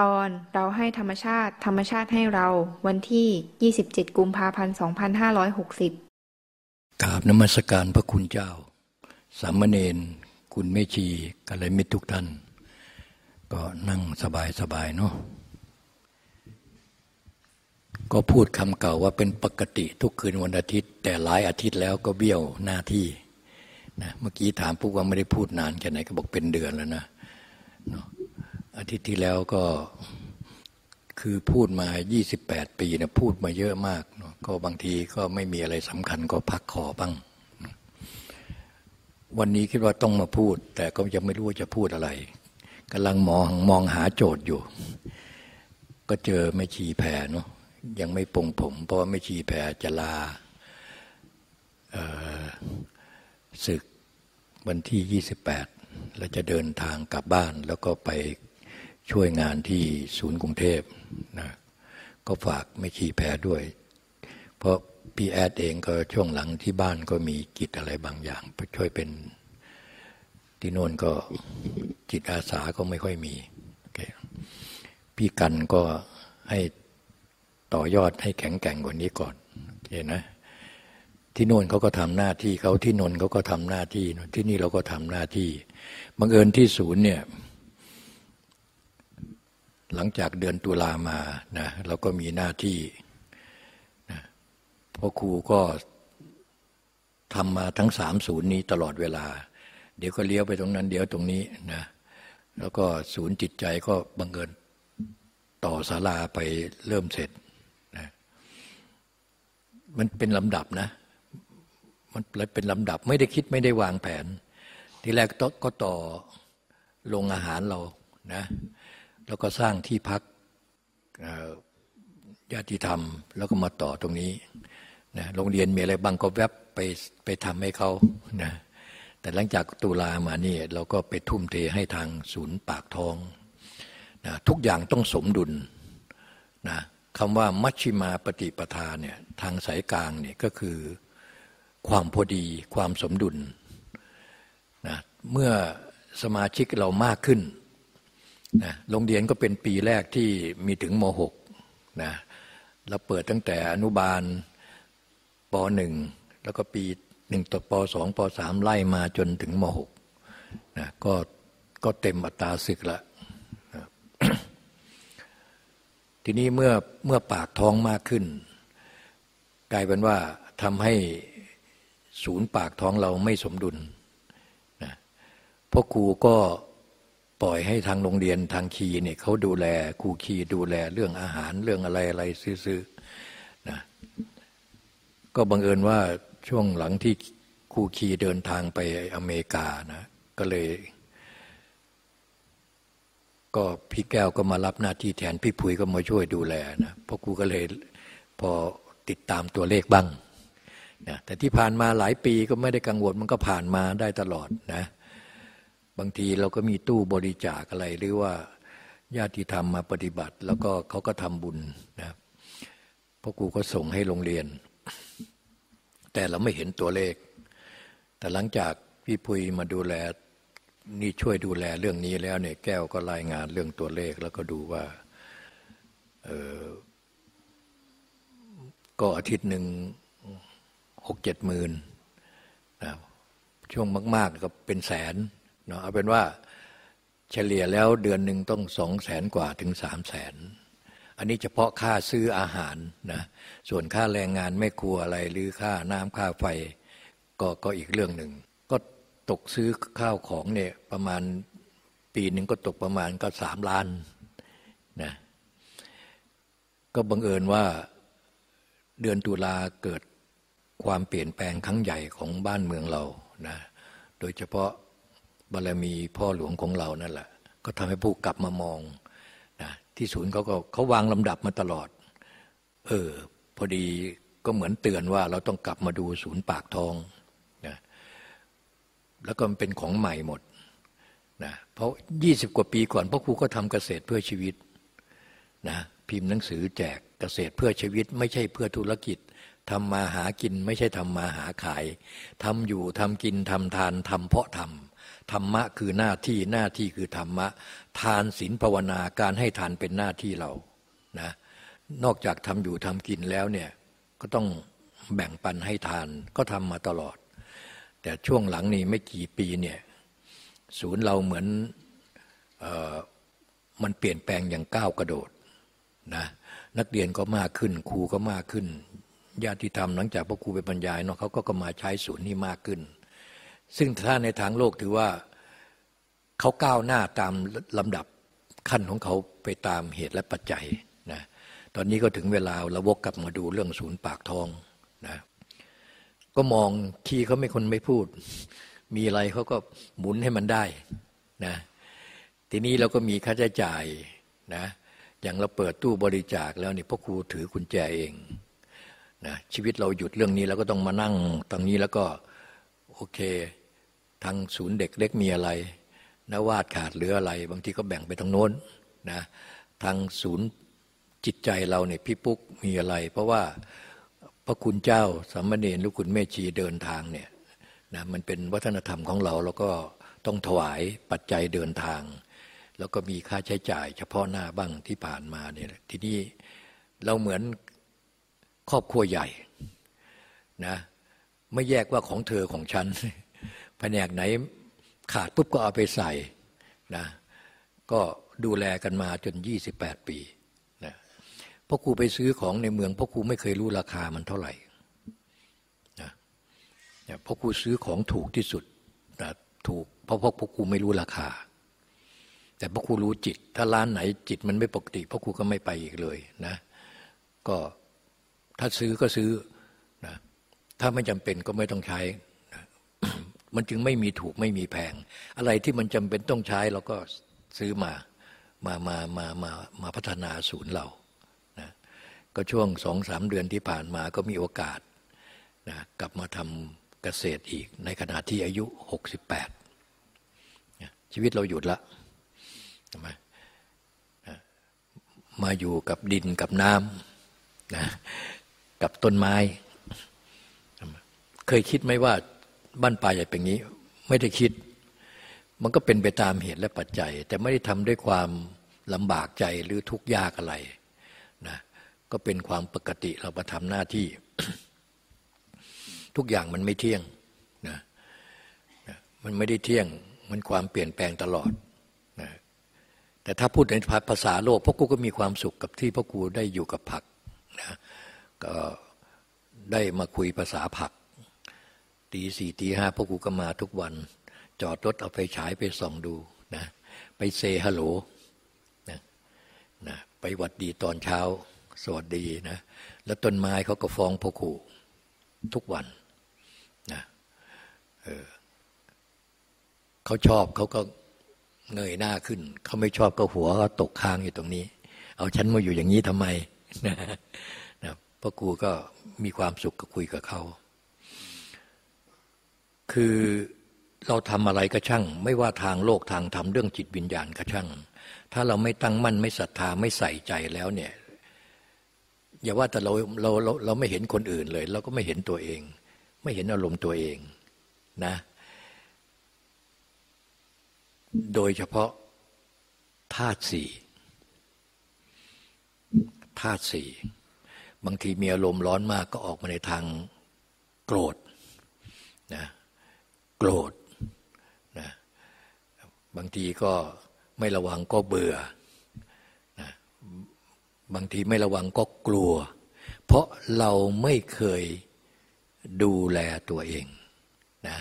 ตอนเราให้ธรรมชาติธรรมชาติให้เรา วันที่ 27 กุมภาพันธ์ 2560 กราบนมัสการพระคุณเจ้า สามเณรคุณเมชีกัลยมิตรทุกท่าน ก็นั่งสบายสบายเนาะก็พูดคำเก่าว่าเป็นปกติทุกคืนวันอาทิตย์ แต่หลายอาทิตย์แล้วก็เบี้ยวหน้าที่นะเมื่อกี้ถามพวกว่าไม่ได้พูดนานแค่ไหนก็บอกเป็นเดือนแล้วนะเนาะ อาทิตย์ที่แล้วก็คือพูดมา 28 ปีนะพูดมาเยอะมากเนาะก็บางทีก็ไม่มีอะไรสำคัญก็พักคอบ้าง วันนี้คิดว่าต้องมาพูด แต่ก็ยังไม่รู้ว่าจะพูดอะไรกำลังมองมองหาโจทย์อยู่ ก็เจอไม่ชีแพรเนาะยังไม่ปงผม เพราะว่าไม่ชีแพรจะลาศึกวันที่ 28 แล้วจะเดินทางกลับบ้านแล้วก็ไป ช่วยงานที่ศูนย์กรุงเทพนะก็ฝากไม่ชีแพรด้วย เพราะพี่แอดเองก็ช่วงหลังที่บ้านก็มีกิจอะไรบางอย่างช่วยเป็นที่โน่นก็จิตอาสาก็ไม่ค่อยมี พี่กันก็ให้ต่อยอดให้แข็งแกร่งกว่านี้ก่อนเห็นนะที่โน่นเขาก็ทำหน้าที่เขาที่นนเขาก็ทำหน้าที่ที่นี่เราก็ทำหน้าที่บังเอิญที่ศูนย์เนี่ย หลังจากเดือนตุลามานะเราก็มีหน้าที่นะพ่อครูก็ทำมาทั้งสามศูนย์นี้ตลอดเวลา เดี๋ยวก็เลี้ยวไปตรงนั้นเดี๋ยวตรงนี้นะแล้วก็ศูนย์จิตใจก็บังเอิญต่อศาลาไปเริ่มเสร็จนะมันเป็นลำดับนะ มันเป็นลำดับไม่ได้คิดไม่ได้วางแผน ทีแรกก็ต่อลงอาหารเรานะ แล้วก็สร้างที่พักญาติธรรม แล้วก็มาต่อตรงนี้นะโรงเรียนมีอะไรบางก็แวบไปไปทำให้เขานะแต่หลังจากตุลามานี่เราก็ไปทุ่มเทให้ทางศูนย์ปากทองนะทุกอย่างต้องสมดุลนะคำว่ามัชชิมาปฏิปทาเนี่ยทางสายกลางเนี่ยก็คือความพอดีความสมดุลนะเมื่อสมาชิกเรามากขึ้น นะโรงเรียนก็เป็นปีแรกที่มีถึงม .6 นะเราเปิดตั้งแต่อนุบาลป .1 แล้วก็ปีหนึ่งต่อป .2 ป .3 ไล่มาจนถึงม .6 นะก็ก็เต็มอัตราศึกละนะทีนี้เมื่อเมื่อปากท้องมากขึ้น กลายเป็นว่าทำให้ศูนย์ปากท้องเราไม่สมดุลนะพ่อครูก็ ปล่อยให้ทางโรงเรียนทางคีเนี่ยเขาดูแลครูคีดูแลเรื่องอาหารเรื่องอะไรอะไรซื้อๆนะก็บังเอิญว่าช่วงหลังที่ครูคีเดินทางไปอเมริกานะก็เลย ก็พี่แก้วก็มารับหน้าที่แทนพี่ผุยก็มาช่วยดูแลนะเพราะครูก็เลยพอติดตามตัวเลขบ้างนะแต่ที่ผ่านมาหลายปีก็ไม่ได้กังวลมันก็ผ่านมาได้ตลอดนะ บางทีเราก็มีตู้บริจาคอะไรหรือว่าญาติธรรมมาปฏิบัติ แล้วก็เขาก็ทำบุญนะพ่อครูก็ส่งให้โรงเรียน แต่เราไม่เห็นตัวเลข แต่หลังจากพี่พุยมาดูแลนี่ช่วยดูแลเรื่องนี้แล้วเนี่ยแก้วก็รายงานเรื่องตัวเลข แล้วก็ดูว่าเออก็อาทิตย์หนึ่งหกเจ็ดหมื่นนะช่วงมาก ๆ ก็เป็นแสน เนาะเอาเป็นว่าเฉลี่ยแล้วเดือนหนึ่งต้องสองแสนกว่าถึงสามแสนอันนี้เฉพาะค่าซื้ออาหารนะส่วนค่าแรงงานไม่ครัวอะไรหรือค่าน้ำค่าไฟก็ก็อีกเรื่องหนึ่ง ก็ตกซื้อข้าวของเนี่ยประมาณปีหนึ่งก็ตกประมาณก็สามล้านนะก็บังเอิญว่าเดือนตุลาเกิดความเปลี่ยนแปลงครั้งใหญ่ของบ้านเมืองเรานะโดยเฉพาะ บารมีพ่อหลวงของเรานั่นแหละ ก็ทำให้ผู้กลับมามองนะที่ศูนย์เขาก็เขาวางลำดับมาตลอด เออ พอดีก็เหมือนเตือนว่าเราต้องกลับมาดูศูนย์ปากทองนะแล้วก็มันเป็นของใหม่หมดนะเพราะยี่สิบกว่าปีก่อนพ่อครูก็ทำเกษตรเพื่อชีวิตนะพิมพ์หนังสือแจกเกษตรเพื่อชีวิต ไม่ใช่เพื่อธุรกิจทำมาหากิน ไม่ใช่ทำมาหาขายทำอยู่ทำกินทำทานทำเพาะทำ ธรรมะคือหน้าที่หน้าที่คือธรรมะ ทานศีลภาวนาการให้ทานเป็นหน้าที่เรานะนอกจากทำอยู่ทำกินแล้วเนี่ยก็ต้องแบ่งปันให้ทานก็ทำมาตลอด แต่ช่วงหลังนี้ไม่กี่ปีเนี่ยศูนย์เราเหมือนออมันเปลี่ยนแปลงอย่างก้าวกระโดดนะนักเรียนก็มากขึ้นครูก็มากขึ้นญาติธรรมหลังจากพระครูไปบรรยายเนาะเขาก็มาใช้ศูนย์นี้มากขึ้น ซึ่งถ้าในทางโลกถือว่าเขาก้าวหน้าตามลำดับขั้นของเขาไปตามเหตุและปัจจัยนะตอนนี้ก็ถึงเวลาเราวกกลับมาดูเรื่องศูนย์ปากทองนะก็มองทีเขาไม่คนไม่พูด มีอะไรเขาก็หมุนให้มันได้นะทีนี้เราก็มีค่าใช้จ่ายนะอย่างเราเปิดตู้บริจาคแล้วนี่พ่อครูถือกุญแจเองนะชีวิตเราหยุดเรื่องนี้แล้วก็ต้องมานั่งตรงนี้แล้วก็โอเค ทางศูนย์เด็กเล็กมีอะไรนวาดขาดหรืออะไร บางทีก็แบ่งไปทางโน้นนะทางศูนย์จิตใจเราเนี่ยพี่ปุ๊กมีอะไร เพราะว่าพระคุณเจ้าสามเณรหรือคุณแม่ชีเดินทางเนี่ยนะมันเป็นวัฒนธรรมของเราแล้วก็ต้องถวายปัจจัยเดินทาง แล้วก็มีค่าใช้จ่าย เฉพาะหน้าบ้างที่ผ่านมาเนี่ยทีนี้เราเหมือนครอบครัวใหญ่นะไม่แยกว่าของเธอของฉัน แผนกไหนขาดปุ๊บก็เอาไปใส่นะก็ดูแลกันมาจน 28 ปีนะพ่อครูไปซื้อของในเมืองพ่อครูไม่เคยรู้ราคามันเท่าไหร่นะพ่อครูซื้อของถูกที่สุดนะถูกเพราะพ่อครูไม่รู้ราคา แต่พระครูรู้จิต ถ้าร้านไหนจิตมันไม่ปกติพระครูก็ไม่ไปอีกเลยนะก็ถ้าซื้อก็ซื้อนะถ้าไม่จำเป็นก็ไม่ต้องใช้ มันจึงไม่มีถูกไม่มีแพง อะไรที่มันจำเป็นต้องใช้เราก็ซื้อมามามามามามาพัฒนาศูนย์เรานะก็ช่วงสองสามเดือนที่ผ่านมาก็มีโอกาสนะกลับมาทำเกษตรอีก ในขณะที่อายุหกสิบแปดชีวิตเราหยุดละมามาอยู่กับดินกับน้ำนะกับต้นไม้ เคยคิดไหมว่า บ้านปลายใหญ่เป็นนี้ ไม่ได้คิด มันก็เป็นไปตามเหตุและปัจจัย แต่ไม่ได้ทำด้วยความลำบากใจหรือทุกข์ยากอะไรนะก็เป็นความปกติเรามาทำหน้าที่ ทุกอย่างมันไม่เที่ยงนะมันไม่ได้เที่ยงมันความเปลี่ยนแปลงตลอดนะแต่ถ้าพูดในภาษาโลกพ่อครูก็มีความสุขกับที่พ่อครูได้อยู่กับผักนะก็ได้มาคุยภาษาผัก ตีสี่ตีห้าพ่อครูก็มาทุกวัน จอดรถเอาไปฉายไปส่องดูนะไปเซฮัลโหลนะนะไปวัดดีตอนเช้า สวัสดีนะแล้วต้นไม้เขาก็ฟ้องพ่อครูทุกวันนะเออเขาชอบเขาก็เงยหน้าขึ้น เขาไม่ชอบก็หัวตกค้างอยู่ตรงนี้ เอาฉันมาอยู่อย่างนี้ทำไมนะนะพ่อครูก็มีความสุขกับคุยกับเขา คือเราทำอะไรก็ช่าง ไม่ว่าทางโลกทางธรรมเรื่องจิตวิญญาณก็ช่าง ถ้าเราไม่ตั้งมั่นไม่ศรัทธาไม่ใส่ใจแล้วเนี่ยอย่าว่าแต่เราเราเราเราไม่เห็นคนอื่นเลย เราก็ไม่เห็นตัวเอง ไม่เห็นอารมณ์ตัวเองนะ โดยเฉพาะธาตุสี่ธาตุสี่บางทีมีอารมณ์ร้อนมากก็ออกมาในทางโกรธนะ โกรธนะบางทีก็ไม่ระวังก็เบื่อนะบางทีไม่ระวังก็กลัว เพราะเราไม่เคยดูแลตัวเองนะ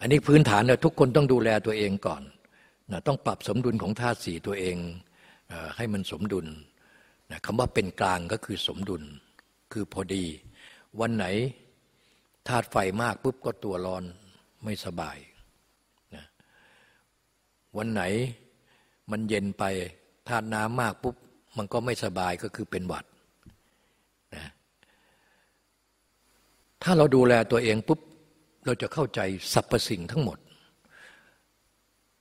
อันนี้พื้นฐานเนี่ยทุกคนต้องดูแลตัวเองก่อนนะต้องปรับสมดุลของธาตุสี่ตัวเองให้มันสมดุลนะคำว่าเป็นกลางก็คือสมดุล คือพอดี วันไหนธาตุไฟมากปุ๊บก็ตัวร้อน ไม่สบายนะวันไหนมันเย็นไปธาตุน้ำมากปุ๊บ มันก็ไม่สบายก็คือเป็นหวัดนะถ้าเราดูแลตัวเองปุ๊บ เราจะเข้าใจสรรพสิ่งทั้งหมด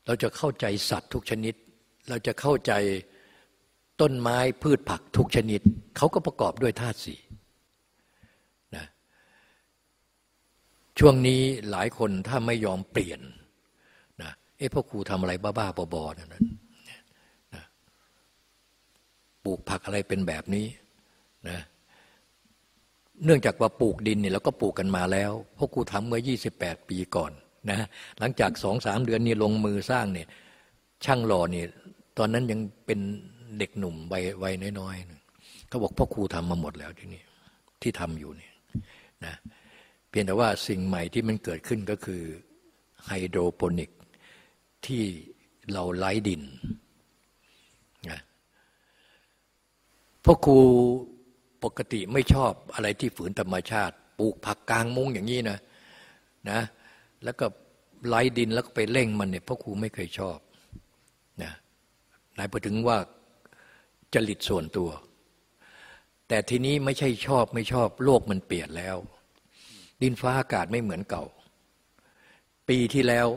เราจะเข้าใจสัตว์ทุกชนิด เราจะเข้าใจต้นไม้พืชผักทุกชนิด เขาก็ประกอบด้วยธาตุสี่นะ ช่วงนี้หลายคนถ้าไม่ยอมเปลี่ยนนะเอ๊ะพ่อครูทำอะไรบ้าๆบอๆนั่นนะปลูกผักอะไรเป็นแบบนี้นะเนื่องจากว่าปลูกดินเนี่ยเราก็ปลูกกันมาแล้วพ่อครูทำเมื่อ 28 ปีก่อนนะหลังจากสองสามเดือนนี้ลงมือสร้างเนี่ยช่างหล่อเนี่ยตอนนั้นยังเป็นเด็กหนุ่มวัยวัยน้อยๆเขาบอกพ่อครูทำมาหมดแล้วที่นี่ที่ทำอยู่เนี่ยนะ พียงแต่ว่าสิ่งใหม่ที่มันเกิดขึ้นก็คือไฮโดรโปนิกที่เราไล้ดินนะพ่อครูปกติไม่ชอบอะไรที่ฝืนธรรมชาติ ปลูกผักกลางมุ้งอย่างนี้นะนะแล้วก็ไล้ดินแล้วก็ไปเร่งมันเนี่ยพ่อครูไม่เคยชอบนะนายพอถึงว่าจริตส่วนตัว แต่ทีนี้ไม่ใช่ชอบไม่ชอบ โลกมันเปลี่ยนแล้ว ดินฟ้าอากาศไม่เหมือนเก่า ปีที่แล้ว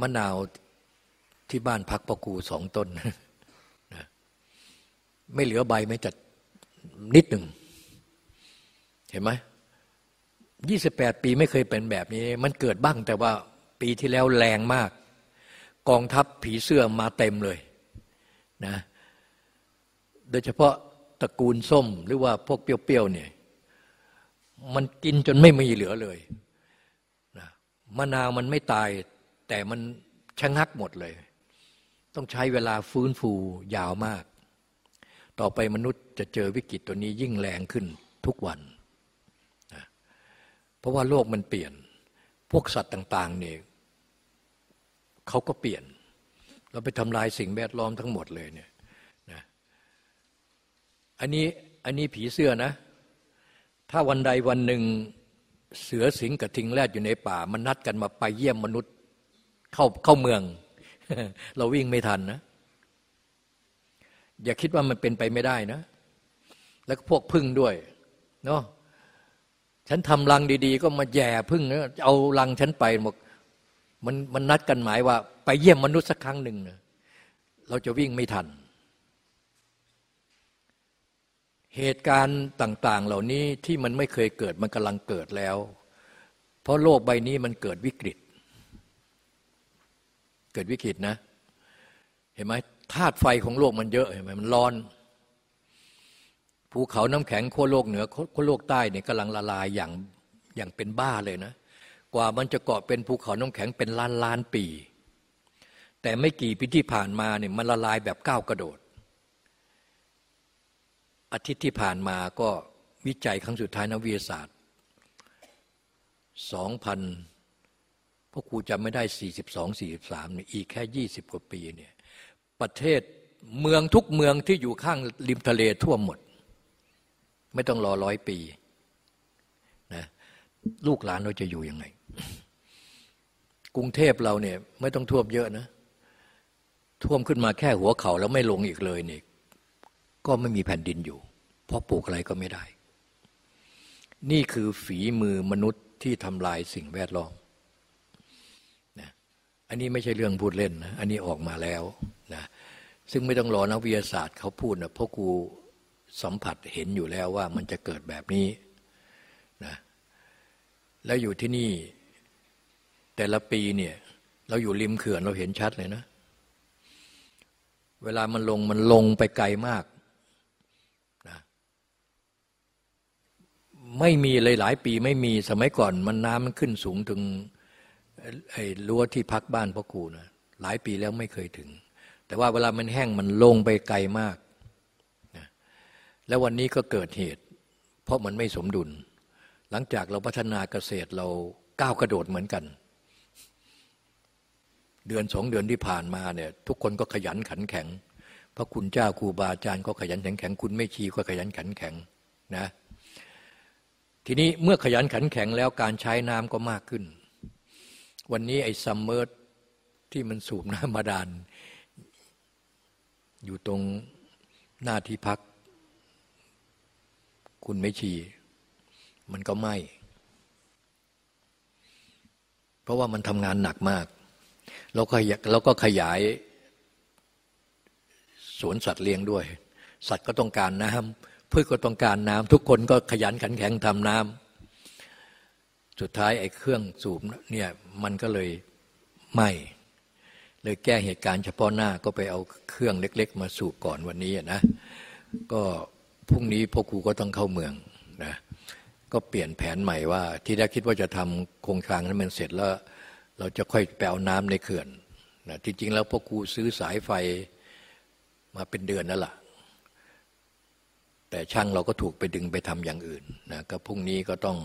มะนาวที่บ้านพักปะกูสองต้น ไม่เหลือใบไม่จัดนิดหนึ่ง เห็นไหมยี่สิบแปดปีไม่เคยเป็นแบบนี้ มันเกิดบ้างแต่ว่าปีที่แล้วแรงมาก กองทัพผีเสื้อมาเต็มเลยนะโดยเฉพาะตระกูลส้มหรือว่าพวกเปรี้ยวๆเนี่ย มันกินจนไม่มีเหลือเลยนะมะนาวมันไม่ตาย แต่มันชะงักหมดเลย ต้องใช้เวลาฟื้นฟูยาวมาก ต่อไปมนุษย์จะเจอวิกฤตตัวนี้ยิ่งแรงขึ้นทุกวันนะเพราะว่าโลกมันเปลี่ยน พวกสัตว์ต่าง ๆเนี่ยเขาก็เปลี่ยน เราไปทำลายสิ่งแวดล้อมทั้งหมดเลยเนี่ยนะอันนี้อันนี้ผีเสื้อนะ ถ้าวันใดวันหนึ่งเสือสิงกับทิงแรดอยู่ในป่า มันนัดกันมาไปเยี่ยมมนุษย์เข้าเข้าเมือง เราวิ่งไม่ทันนะ อย่าคิดว่ามันเป็นไปไม่ได้นะ แล้วก็พวกพึ่งด้วยเนาะฉันทำรังดี ๆ ก็มาแย่พึ่งนะเอารังฉันไปหมดมันมันนัดกันหมายว่า ไปเยี่ยมมนุษย์สักครั้งหนึ่งนะเราจะวิ่งไม่ทัน เหตุการณ์ต่าง ๆ เหล่านี้ที่มันไม่เคยเกิดมันกำลังเกิดแล้ว เพราะโลกใบนี้มันเกิดวิกฤต เกิดวิกฤตนะ เห็นไหมธาตุไฟของโลกมันเยอะเห็นไหมมันร้อนภูเขาน้ำแข็งขั้วโลกเหนือขั้วโลกใต้เนี่ยกำลังละลายอย่างอย่างเป็นบ้าเลยนะ กว่ามันจะเกาะเป็นภูเขาน้ำแข็งเป็นล้านล้านปี แต่ไม่กี่ปีที่ผ่านมาเนี่ยมันละลายแบบก้าวกระโดด อาทิตย์ที่ผ่านมาก็วิจัยครั้งสุดท้ายนักวิทยาศาสตร์สองพันพวกครูจำไม่ได้ 42 43เนี่ยอีกแค่ 20 กว่าปีเนี่ยประเทศเมืองทุกเมืองที่อยู่ข้างริมทะเลทั่วหมด ไม่ต้องรอร้อยปีนะลูกหลานเราจะอยู่ยังไง กรุงเทพเราเนี่ยไม่ต้องท่วมเยอะนะ ท่วมขึ้นมาแค่หัวเขาแล้วไม่ลงอีกเลยเนี่ ก็ไม่มีแผ่นดินอยู่ เพราะปลูกอะไรก็ไม่ได้ นี่คือฝีมือมนุษย์ที่ทำลายสิ่งแวดล้อมนะอันนี้ไม่ใช่เรื่องพูดเล่นนะอันนี้ออกมาแล้วนะซึ่งไม่ต้องรอนักวิทยาศาสตร์เขาพูดนะเพราะกูสัมผัสเห็นอยู่แล้วว่ามันจะเกิดแบบนี้นะแล้วอยู่ที่นี่แต่ละปีเนี่ยเราอยู่ริมเขื่อนเราเห็นชัดเลยนะ เวลามันลงมันลงไปไกลมากนะ ไม่มีเลยหลายปีไม่มีสมัยก่อนมันน้ำมันขึ้นสูงถึงไอ้รั้วที่พักบ้านพ่อครูนะหลายปีแล้วไม่เคยถึง แต่ว่าเวลามันแห้งมันลงไปไกลมากนะแล้ววันนี้ก็เกิดเหตุ เพราะมันไม่สมดุล หลังจากเราพัฒนาเกษตรเราก้าวกระโดดเหมือนกัน เดือนสองเดือนที่ผ่านมาเนี่ยทุกคนก็ขยันขันแข็งพระคุณเจ้าครูบาอาจารย์ก็ขยันขันแข็ง คุณแม่ชีก็ขยันขันแข็งนะ ทีนี้เมื่อขยันขันแข็งแล้วการใช้น้ำก็มากขึ้น วันนี้ไอ้ submerse ที่มันสูบน้ำบาดาล อยู่ตรงหน้าที่พัก คุณแม่ชี มันก็ไหม้เพราะว่ามันทำงานหนักมากแล้วก็แล้วก็ขยายสวนสัตว์เลี้ยงด้วย สัตว์ก็ต้องการน้ำ พืชก็ต้องการน้ำทุกคนก็ขยันขันแข็งทำน้ำสุดท้ายไอ้เครื่องสูบเนี่ยมันก็เลยไหม่เลยแก้เหตุการณ์เฉพาะหน้าก็ไปเอาเครื่องเล็ก ๆ มาสูบก่อนวันนี้นะก็พรุ่งนี้พ่อครูก็ต้องเข้าเมืองนะก็เปลี่ยนแผนใหม่ว่า ที่แรกคิดว่าจะทำโครงการนั้นมันเสร็จแล้ว เราจะค่อยแปลวน้ำในเขื่อนนะที่จริงแล้วพ่อครูซื้อสายไฟมาเป็นเดือนนั่นแหละ แต่ช่างเราก็ถูกไปดึงไปทำอย่างอื่นนะก็พรุ่งนี้ก็ต้อง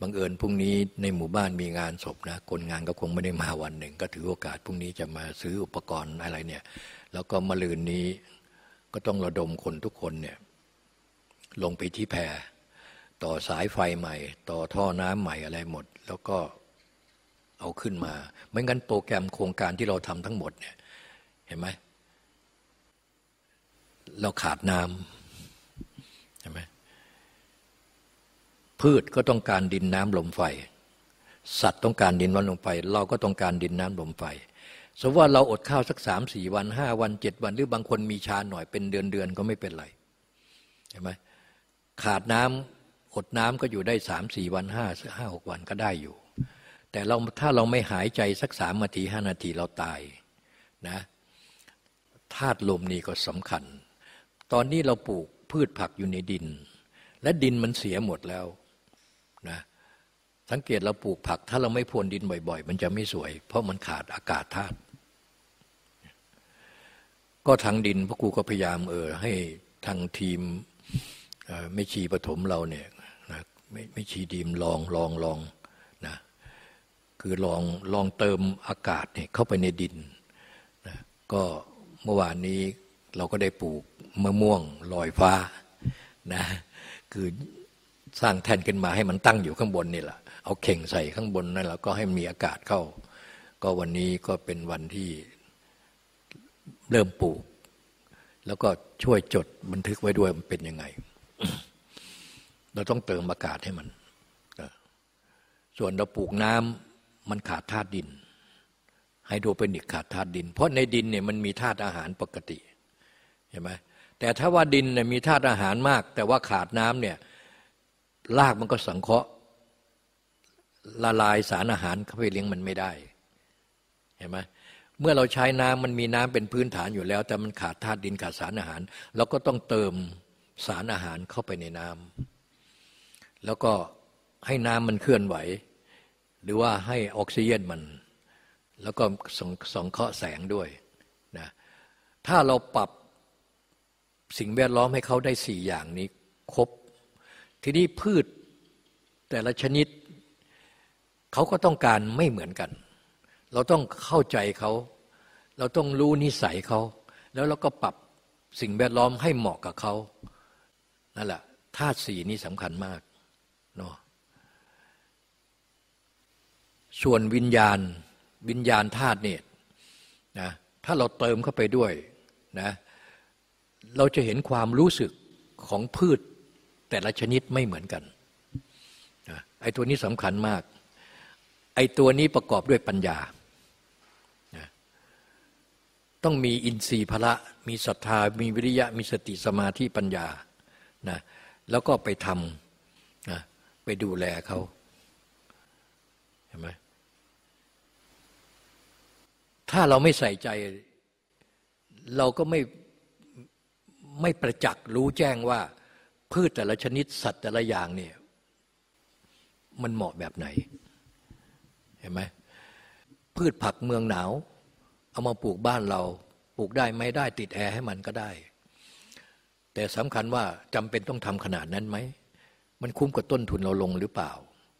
บังเอิญพรุ่งนี้ในหมู่บ้านมีงานศพนะคนงานก็คงไม่ได้มาวันหนึ่ง ก็ถือโอกาสพรุ่งนี้จะมาซื้ออุปกรณ์อะไรเนี่ยแล้วก็มะลืนนี้ก็ต้องระดมคนทุกคนเนี่ยลงไปที่แพต่อสายไฟใหม่ ต่อท่อน้ำใหม่อะไรหมด แล้วก็เอาขึ้นมา ไม่งั้นโปรแกรมโครงการที่เราทำทั้งหมดเนี่ยเห็นไหมเราขาดน้ำใช่ไหม พืชก็ต้องการดินน้ำลมไฟ สัตว์ต้องการดินน้ำลมไฟ เราก็ต้องการดินน้ำลมไฟสมมติว่าเราอดข้าวสักสามสี่วันห้าวันเจ็ดวัน หรือบางคนมีชาหน่อยเป็นเดือนเดือนก็ไม่เป็นไรเห็นไหมขาดน้ำอดน้ำก็อยู่ได้สามสี่วันห้าห้าหกวันก็ได้อยู่ แต่เราถ้าเราไม่หายใจสักสามนาทีห้านาทีเราตายนะธาตุลมนี่ก็สำคัญ ตอนนี้เราปลูกพืชผักอยู่ในดิน และดินมันเสียหมดแล้ว สังเกตเราปลูกผัก ถ้าเราไม่พรวนดินบ่อย ๆ มันจะไม่สวย เพราะมันขาดอากาศธาตุก็ทางดินพระครูก็พยายามเออให้ทางทีมไม่ชีปฐมเราเนี่ยนะไม่ไม่ชีดีมลองลองลองนะคือลองลองเติมอากาศเนี่ยเข้าไปในดินนะก็เมื่อวานนี้เราก็ได้ปลูกมะม่วงลอยฟ้านะคือสร้างแท่นขึ้นมาให้มันตั้งอยู่ข้างบนนี่แหละ เอาเข่งใส่ข้างบนนั่นแล้วก็ให้มีอากาศเข้า ก็วันนี้ก็เป็นวันที่เริ่มปลูก แล้วก็ช่วยจดบันทึกไว้ด้วยมันเป็นยังไง เราต้องเติมอากาศให้มัน ส่วนเราปลูกน้ำมันขาดธาตุดินไฮโดรเปนิกขาดธาตุดิน เพราะในดินเนี่ยมันมีธาตุอาหารปกติเห็นไหมแต่ถ้าว่าดินเนี่ยมีธาตุอาหารมาก แต่ว่าขาดน้ำเนี่ยรากมันก็สังเคราะห์ ละลายสารอาหารเข้าไปเลี้ยงมันไม่ได้ เห็นไหมเมื่อเราใช้น้ำมันมีน้ำเป็นพื้นฐานอยู่แล้ว แต่มันขาดธาตุดินขาดสารอาหาร เราก็ต้องเติมสารอาหารเข้าไปในน้ำแล้วก็ให้น้ำมันเคลื่อนไหว หรือว่าให้ออกซิเจนมัน แล้วก็สงสงเคราะห์แสงด้วยนะถ้าเราปรับสิ่งแวดล้อมให้เขาได้สี่อย่างนี้ครบ ทีนี้พืชแต่ละชนิด เขาก็ต้องการไม่เหมือนกัน เราต้องเข้าใจเขา เราต้องรู้นิสัยเขา แล้วเราก็ปรับสิ่งแวดล้อมให้เหมาะกับเขานั่นแหละธาตุสีนี้สำคัญมากเนาะส่วนวิญญาณวิญญาณธาตุเนี่ยนะถ้าเราเติมเข้าไปด้วยนะเราจะเห็นความรู้สึกของพืชแต่ละชนิดไม่เหมือนกันไอ้ตัวนี้สำคัญมาก ไอ้ตัวนี้ประกอบด้วยปัญญา ต้องมีอินทรีย์พละ มีศรัทธา มีวิริยะ มีสติสมาธิปัญญานะแล้วก็ไปทำนะไปดูแลเขาเห็นไหมถ้าเราไม่ใส่ใจ เราก็ไม่ไม่ประจักษ์รู้แจ้งว่า พืชแต่ละชนิดสัตว์แต่ละอย่างเนี่ยมันเหมาะแบบไหน เห็นไหมพืชผักเมืองหนาว เอามาปลูกบ้านเราปลูกได้ไม่ได้ติดแอร์ให้มันก็ได้ แต่สำคัญว่าจำเป็นต้องทำขนาดนั้นไหม มันคุ้มกับต้นทุนเราลงหรือเปล่า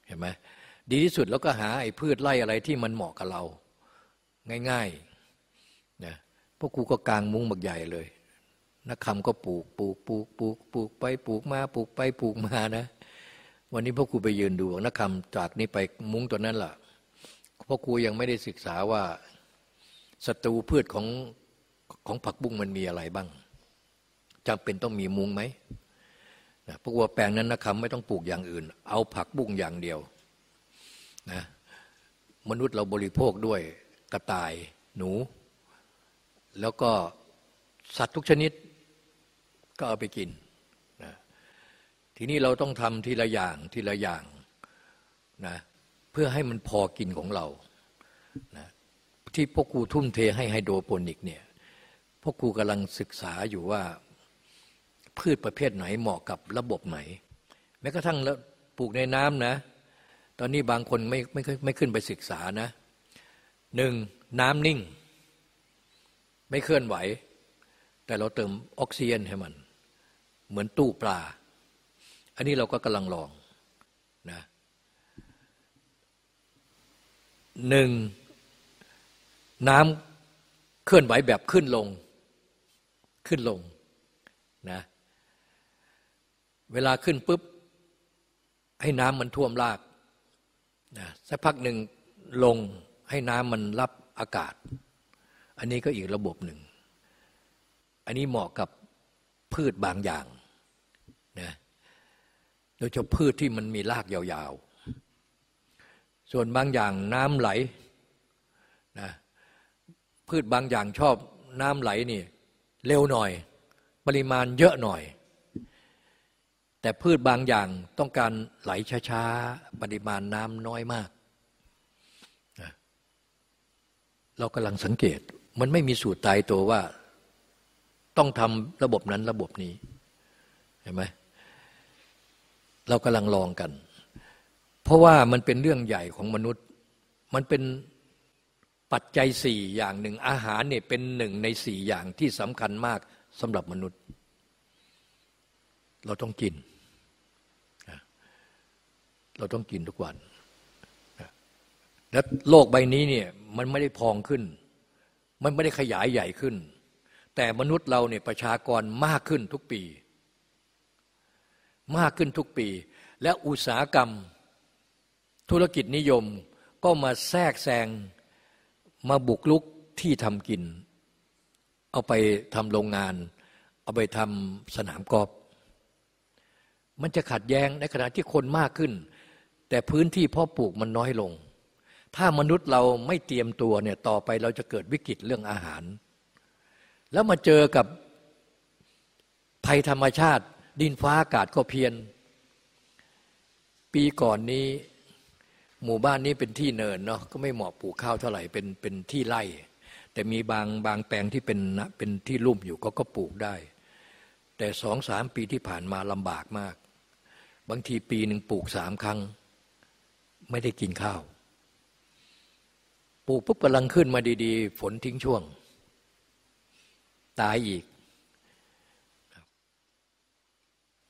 เห็นไหมดีที่สุดแล้วก็หาไอ้พืชไร่อะไรที่มันเหมาะกับเรา ง่ายๆนะพวกกูก็กางมุ้งบักใหญ่เลยนักคำก็ปลูกปลูกปลูกปลูกปลูกไปปลูกมาปลูกไปปลูกมานะ วันนี้พ่อครูไปยืนดูนักคำจากนี้ไปมุ้งตัวนั้นล่ะ พ่อครูยังไม่ได้ศึกษาว่าศัตรูพืชของของผักบุ้งมันมีอะไรบ้างจำเป็นต้องมีมุ้งไหมนะพวกว่าแปลงนั้นนักคำไม่ต้องปลูกอย่างอื่น เอาผักบุ้งอย่างเดียวนะมนุษย์เราบริโภคด้วยกระต่ายหนู แล้วก็สัตว์ทุกชนิดก็เอาไปกินนะทีนี้เราต้องทำทีละอย่างทีละอย่างนะ เพื่อให้มันพอกินของเรานะที่พวกครูทุ่มเทให้ไฮโดรโปนิกเนี่ยพวกครูกำลังศึกษาอยู่ว่าพืชประเภทไหนเหมาะกับระบบไหน แม้กระทั่งปลูกในน้ำนะ ตอนนี้บางคนไม่ไม่ไม่ขึ้นไปศึกษานะหนึ่งน้ำนิ่ง ไม่เคลื่อนไหว แต่เราเติมออกซิเจนให้มัน เหมือนตู้ปลา อันนี้เราก็กำลังลองนะ หนึ่งน้ำเคลื่อนไหวแบบขึ้นลง ขึ้นลงนะเวลาขึ้นปุ๊บ ให้น้ำมันท่วมรากนะสักพักหนึ่งลงให้น้ำมันรับอากาศ อันนี้ก็อีกระบบหนึ่ง อันนี้เหมาะกับพืชบางอย่างนะโดยเฉพาะพืชที่มันมีรากยาวๆ ส่วนบางอย่างน้ำไหลนะพืชบางอย่างชอบน้ำไหลนี่เร็วหน่อย ปริมาณเยอะหน่อย แต่พืชบางอย่างต้องการไหลช้าๆ ปริมาณน้ำน้อยมากเรากำลังสังเกตมันไม่มีสูตรตายตัวว่า ต้องทำระบบนั้นระบบนี้ เห็นไหมเรากำลังลองกัน ราะว่ามันเป็นเรื่องใหญ่ของมนุษย์ มันเป็นปัจจัยสี่อย่างหนึ่ง อาหารเนี่ยเป็นหนึ่งในสี่อย่างที่สำคัญมากสำหรับมนุษย์ เราต้องกิน เราต้องกินทุกวัน และโลกใบนี้เนี่ยมันไม่ได้พองขึ้น มันไม่ได้ขยายใหญ่ขึ้น แต่มนุษย์เราเนี่ยประชากรมากขึ้นทุกปี มากขึ้นทุกปี และอุตสาหกรรม ธุรกิจนิยมก็มาแทรกแซงมาบุกลุกที่ทำกิน เอาไปทำโรงงาน เอาไปทำสนามกอล์ฟมันจะขัดแย้งในขณะที่คนมากขึ้น แต่พื้นที่พ่อปลูกมันน้อยลง ถ้ามนุษย์เราไม่เตรียมตัวเนี่ยต่อไปเราจะเกิดวิกฤตเรื่องอาหาร แล้วมาเจอกับภัยธรรมชาติ ดินฟ้าอากาศก็เพียน ปีก่อนนี้ หมู่บ้านนี้เป็นที่เนินเนาะก็ไม่เหมาะปลูกข้าวเท่าไหร่เป็นเป็นที่ไร่ แต่มีบางบางแปลงที่เป็นนะเป็นที่ลุ่มอยู่ก็ก็ปลูกได้ แต่สองสามปีที่ผ่านมาลำบากมาก บางทีปีหนึ่งปลูกสามครั้ง ไม่ได้กินข้าว ปลูกปุ๊บกำลังขึ้นมาดีๆ ฝนทิ้งช่วง ตายอีก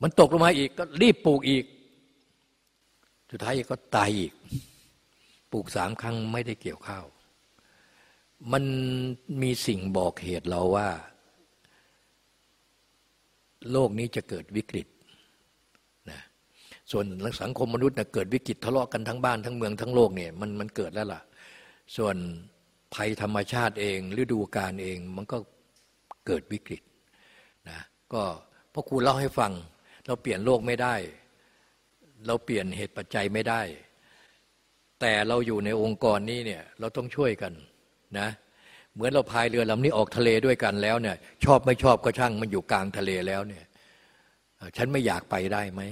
มันตกลงมาอีกก็รีบปลูกอีก สุดท้ายก็ตายอีก ปลูกสามครั้งไม่ได้เกี่ยวข้าว มันมีสิ่งบอกเหตุเราว่า โลกนี้จะเกิดวิกฤตนะส่วนสังคมมนุษย์นะเกิดวิกฤตทะเลาะกันทั้งบ้านทั้งเมืองทั้งโลกเนี่ยมันมันเกิดแล้วล่ะ ส่วนภัยธรรมชาติเองฤดูกาลเองมันก็เกิดวิกฤตนะก็พ่อครูเล่าให้ฟัง เราเปลี่ยนโลกไม่ได้ เราเปลี่ยนเหตุปัจจัยไม่ได้ แต่เราอยู่ในองค์กรนี้เนี่ยเราต้องช่วยกันนะเหมือนเราพายเรือลำนี้ออกทะเลด้วยกันแล้วเนี่ยชอบไม่ชอบก็ช่างมันอยู่กลางทะเลแล้วเนี่ยฉันไม่อยากไปได้ไหม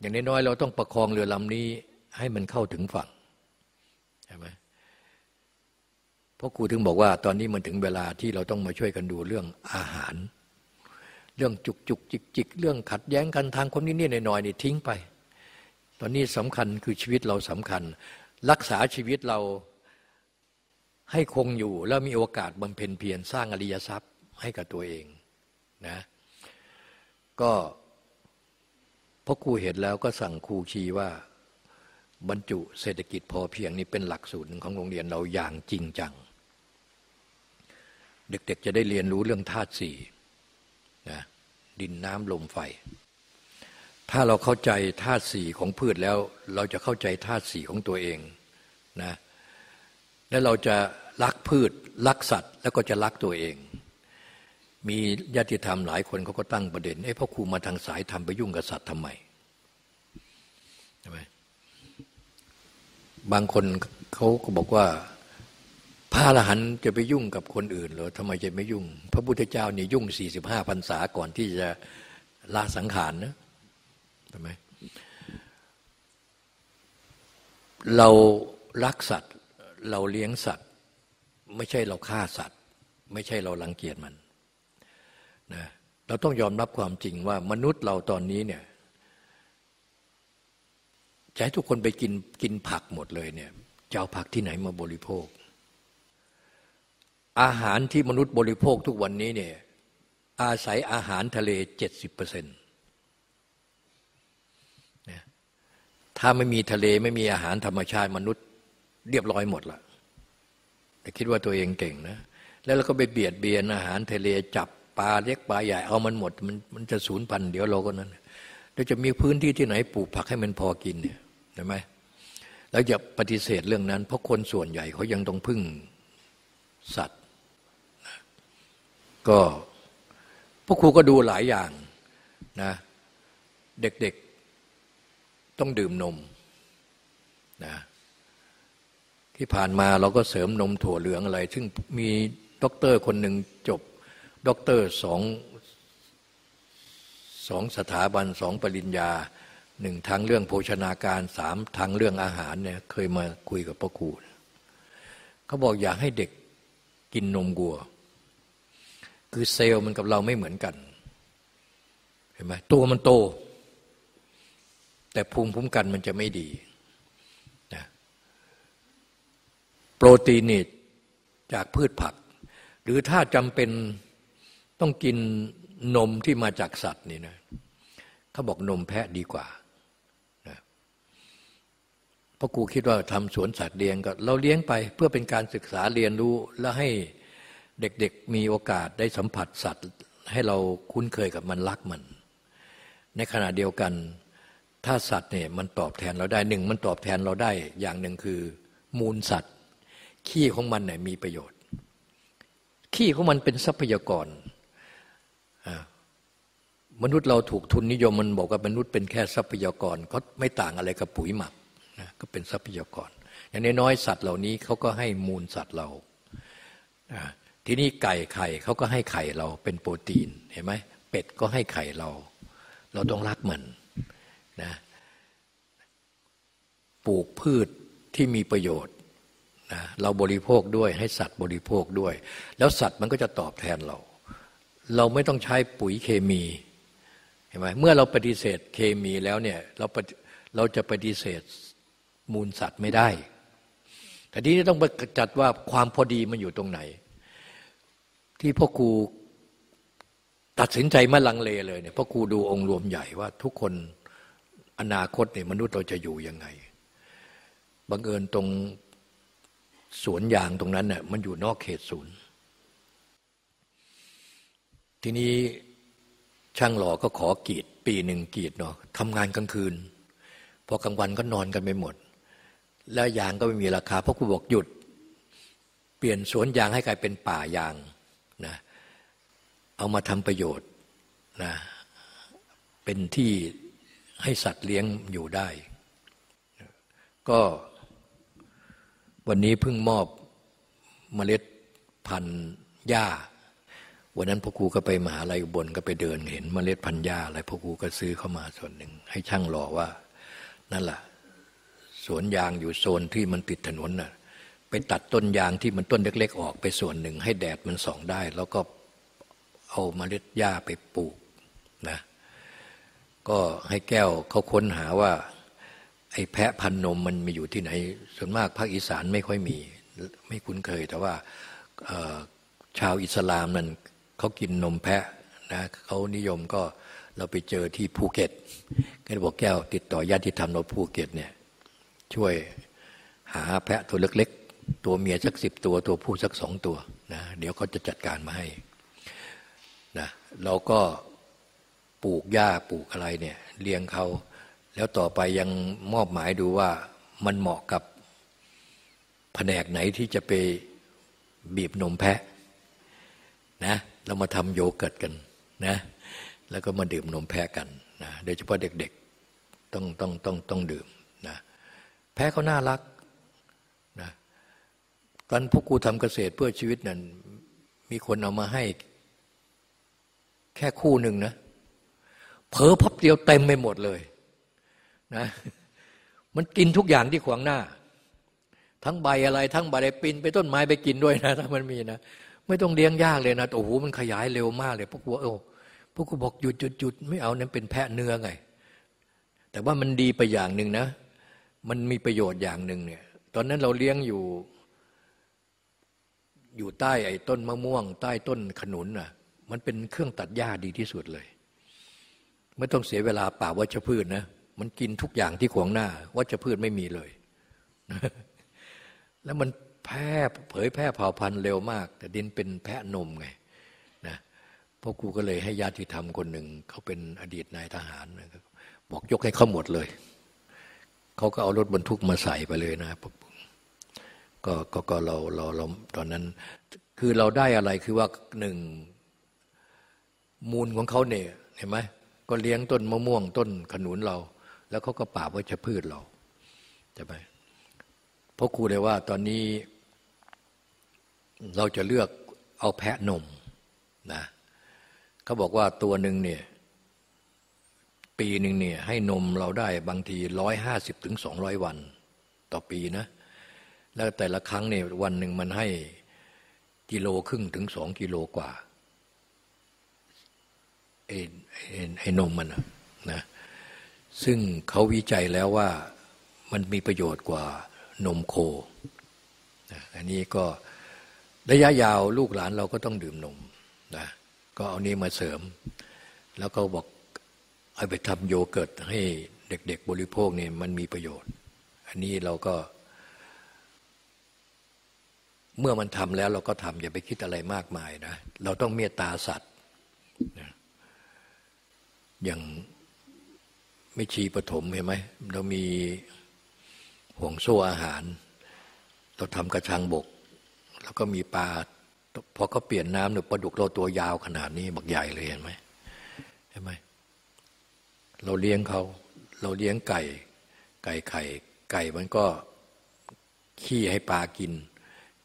อย่างน้อยๆเราต้องประคองเรือลำนี้ให้มันเข้าถึงฝั่งใช่ไหมเพราะครูถึงบอกว่าตอนนี้มันถึงเวลาที่เราต้องมาช่วยกันดูเรื่องอาหาร เรื่องจุกจุกจิกจิกเรื่องขัดแย้งกันทางคนนี้นี่หน่อยๆนี่ทิ้งไป ตอนนี้สำคัญคือชีวิตเราสำคัญ รักษาชีวิตเราให้คงอยู่แล้วมีโอกาสบำเพ็ญเพียรสร้างอริยทรัพย์ให้กับตัวเองนะก็พราะครูเห็นแล้วก็สั่งครูชีว่าบรรจุเศรษฐกิจพอเพียงนี่เป็นหลักสูตรหนึ่งของโรงเรียนเราอย่างจริงจัง เด็กๆจะได้เรียนรู้เรื่องธาตุสี่ นะดินน้ำลมไฟ ถ้าเราเข้าใจธาตุสี่ของพืชแล้ว เราจะเข้าใจธาตุสี่ของตัวเองนะและเราจะรักพืชรักสัตว์ แล้วก็จะรักตัวเอง มีญาติธรรมหลายคนเขาก็ตั้งประเด็นไอ้พ่อครูมาทางสายธรรมไปยุ่งกับสัตว์ทำไมใช่ไหมบางคนเขาก็บอกว่า พระอรหันต์จะไปยุ่งกับคนอื่นเหรอทำไมจะไม่ยุ่ง พระพุทธเจ้านี่ยุ่งสี่สิบห้าพรรษาก่อนที่จะลาสังขารนะทำไมเรารักสัตว์เราเลี้ยงสัตว์ ไม่ใช่เราฆ่าสัตว์ ไม่ใช่เราลังเกียจมันนะเราต้องยอมรับความจริงว่ามนุษย์เราตอนนี้เนี่ยจะให้ทุกคนไปกินกินผักหมดเลยเนี่ยจะเอาผักที่ไหนมาบริโภค อาหารที่มนุษย์บริโภคทุกวันนี้เนี่ยอาศัยอาหารทะเลเจ็ดสิบเปอร์เซ็นต์ถ้าไม่มีทะเลไม่มีอาหารธรรมชาติมนุษย์เรียบร้อยหมดละแต่คิดว่าตัวเองเก่งนะแล้วเราก็ไปเบียดเบียนอาหารทะเลจับปลาเล็กปลาใหญ่เอามันหมด มันมันจะสูญพันธุ์เดี๋ยวเราก็นั้นเราจะมีพื้นที่ที่ไหนปลูกผักให้มันพอกินเนี่ยใช่ไหมแล้วอย่าปฏิเสธเรื่องนั้น เพราะคนส่วนใหญ่เขายังต้องพึ่งสัตว์ ก็พวกครูก็ดูหลายอย่างนะเด็กๆต้องดื่มนมนะที่ผ่านมาเราก็เสริมนมถั่วเหลืองอะไร ซึ่งมีด็อกเตอร์คนหนึ่งจบด็อกเตอร์สองสองสถาบันสองปริญญาหนึ่งทางเรื่องโภชนาการสามทางเรื่องอาหารเนี่ยเคยมาคุยกับพ่อครูเขาบอกอยากให้เด็กกินนมวัว คือเซลล์มันกับเราไม่เหมือนกัน เห็นไหมตัวมันโต แต่ภูมิคุ้มกันมันจะไม่ดีนะโปรตีนนี่จากพืชผัก หรือถ้าจำเป็นต้องกินนมที่มาจากสัตว์นี่นะเขาบอกนมแพะดีกว่าเพราะกูคิดว่าทำสวนสัตว์เลี้ยงก็ เราเลี้ยงไปเพื่อเป็นการศึกษาเรียนรู้แล้วให้ เด็กๆมีโอกาสได้สัมผัสสัตว์ ให้เราคุ้นเคยกับมันรักมัน ในขณะเดียวกัน ถ้าสัตว์เนี่ยมันตอบแทนเราได้หนึ่งมันตอบแทนเราได้อย่างหนึ่งคือ มูลสัตว์ ขี้ของมันเนี่ยมีประโยชน์ ขี้ของมันเป็นทรัพยากรมนุษย์เราถูกทุนนิยมมันบอกว่ามนุษย์เป็นแค่ทรัพยากรเขาไม่ต่างอะไรกับปุ๋ยหมักนะก็เป็นทรัพยากร อย่างน้อยๆสัตว์เหล่านี้เขาก็ให้มูลสัตว์เรา ทีนี้ไก่ไข่เขาก็ให้ไข่เราเป็นโปรตีนเห็นไหมเป็ดก็ให้ไข่เรา เราต้องรักมันนะปลูกพืชที่มีประโยชน์นะเราบริโภคด้วยให้สัตว์บริโภคด้วย แล้วสัตว์มันก็จะตอบแทนเรา เราไม่ต้องใช้ปุ๋ยเคมีเห็นไหมเมื่อเราปฏิเสธเคมีแล้วเนี่ยเราเราจะปฏิเสธมูลสัตว์ไม่ได้แต่ทีนี้ต้องจัดว่าความพอดีมันอยู่ตรงไหน ที่พ่อครูตัดสินใจมาลังเลเลยเนี่ยพ่อครูดูองค์รวมใหญ่ว่าทุกคนอนาคตเนี่ยมนุษย์เราจะอยู่ยังไงบังเอิญตรงสวนยางตรงนั้นเนี่ยมันอยู่นอกเขตศูนย์ ทีนี้ช่างหล่อก็ขอกีด ปีหนึ่งกีดเนาะทำงานกลางคืน พอกลางวันก็นอนกันไปหมด แล้วยางก็ไม่มีราคาเพราะครูบอกหยุด เปลี่ยนสวนยางให้กลายเป็นป่ายาง เอามาทำประโยชน์นะเป็นที่ให้สัตว์เลี้ยงอยู่ได้ ก็วันนี้เพิ่งมอบเมล็ดพันธุ์หญ้า วันนั้นพ่อครูก็ไปมหาลัยบลก็ไปเดินเห็นเมล็ดพันธุ์หญ้าอะไรพ่อครูก็ซื้อเข้ามาส่วนหนึ่ง ให้ช่างรอว่า นั่นแหละสวนยางอยู่โซนที่มันติดถนนน่ะไปตัดต้นยางที่มันต้นเล็ก ๆ ออกไปส่วนหนึ่ง ให้แดดมันส่องได้ แล้วก็ เอาเมล็ดหญ้าไปปลูกนะก็ให้แก้วเขาค้นหาว่า ไอ้แพะพันนมมันมีอยู่ที่ไหน ส่วนมากภาคอีสานไม่ค่อยมี ไม่คุ้นเคย แต่ว่าชาวอิสลามนั่นเขากินนมแพะนะเขานิยมก็เราไปเจอที่ภูเก็ต ก็บอกแก้วติดต่อญาติธรรมเราภูเก็ตเนี่ยช่วยหาแพะตัวเล็กๆ ตัวเมียสักสิบตัวตัวผู้สักสองตัวนะเดี๋ยวเขาจะจัดการมาให้ นะเราก็ปลูกหญ้าปลูกอะไรเนี่ยเลี้ยงเขา แล้วต่อไปยังมอบหมายดูว่ามันเหมาะกับแผนกไหนที่จะไปบีบนมแพะนะเรามาทำโยเกิร์ตกันนะแล้วก็มาดื่มนมแพะกันนะโดยเฉพาะเด็กๆต้องต้องต้องต้องดื่มนะแพ้เขาน่ารักนะตอนพวกกูทำเกษตรเพื่อชีวิตนั้นมีคนเอามาให้ แค่คู่หนึ่งนะเผลอพับเดียวเต็มไปหมดเลยนะมันกินทุกอย่างที่ขวางหน้า ทั้งใบอะไร ทั้งใบไปีนไปต้นไม้ไปกินด้วยนะถ้ามันมีนะไม่ต้องเลี้ยงยากเลยนะโอ้โหมันขยายเร็วมากเลยพวกกูเออพวกกูบอกหยุดหยุดหยุดไม่เอานั้นเป็นแพะเนื้อไง แต่ว่ามันดีไปอย่างหนึ่งนะ มันมีประโยชน์อย่างหนึ่งเนี่ย ตอนนั้นเราเลี้ยงอยู่ อยู่ใต้ไอ้ต้นมะม่วง ใต้ต้นขนุนน่ะ มันเป็นเครื่องตัดหญ้าดีที่สุดเลย ไม่ต้องเสียเวลาป่าวัชพืชนะ มันกินทุกอย่างที่ขวางหน้าวัชพืชไม่มีเลย แล้วมันแพร่เผยแพร่เผ่าพันธุ์เร็วมาก แต่ดินเป็นแพะนมไงนะพวกกูก็เลยให้ญาติธรรมคนหนึ่งเขาเป็นอดีตนายทหารนะบอกยกให้เขาหมดเลยเขาก็เอารถบรรทุกมาใส่ไปเลยนะก็ก็ก็เราเราเราตอนนั้น คือเราได้อะไรคือว่าหนึ่ง มูลของเขาเนี่ยเห็นไหมก็เลี้ยงต้นมะม่วงต้นขนุนเรา แล้วเขาก็ป่าวัชพืชเราใช่ไหมเพราะครูเลยว่าตอนนี้เราจะเลือกเอาแพะนมนะเขาบอกว่าตัวหนึ่งเนี่ยปีหนึ่งเนี่ยให้นมเราได้บางทีร้อยห้าสิบถึงสองร้อยวัน ต่อปีนะ แล้วแต่ละครั้งเนี่ยวันหนึ่งมันให้กิโลครึ่งถึงสองกิโลกว่า ไอ้นมมันนะซึ่งเขาวิจัยแล้วว่ามันมีประโยชน์กว่านมโคอันนี้ก็ระยะยาวลูกหลานเราก็ต้องดื่มนมนะก็เอานี้มาเสริม แล้วก็บอกเอาไปทำโยเกิร์ตให้เด็กๆบริโภคเนี่ยมันมีประโยชน์ อันนี้เราก็ เมื่อมันทำแล้วเราก็ทำอย่าไปคิดอะไรมากมายนะ เราต้องเมตตาสัตว์นะ อย่างไม่ชีปฐมเห็นไหมเรามีห่วงโซ่อาหาร เราทำกระชังบก แล้วก็มีปลาพอเขาเปลี่ยนน้ำเนี่ยปลาดุกเราตัวยาวขนาดนี้บักใหญ่เลยเห็นไหมเห็นไหมเราเลี้ยงเขาเราเลี้ยงไก่ ไก่ไข่ ไก่มันก็ขี้ให้ปลากิน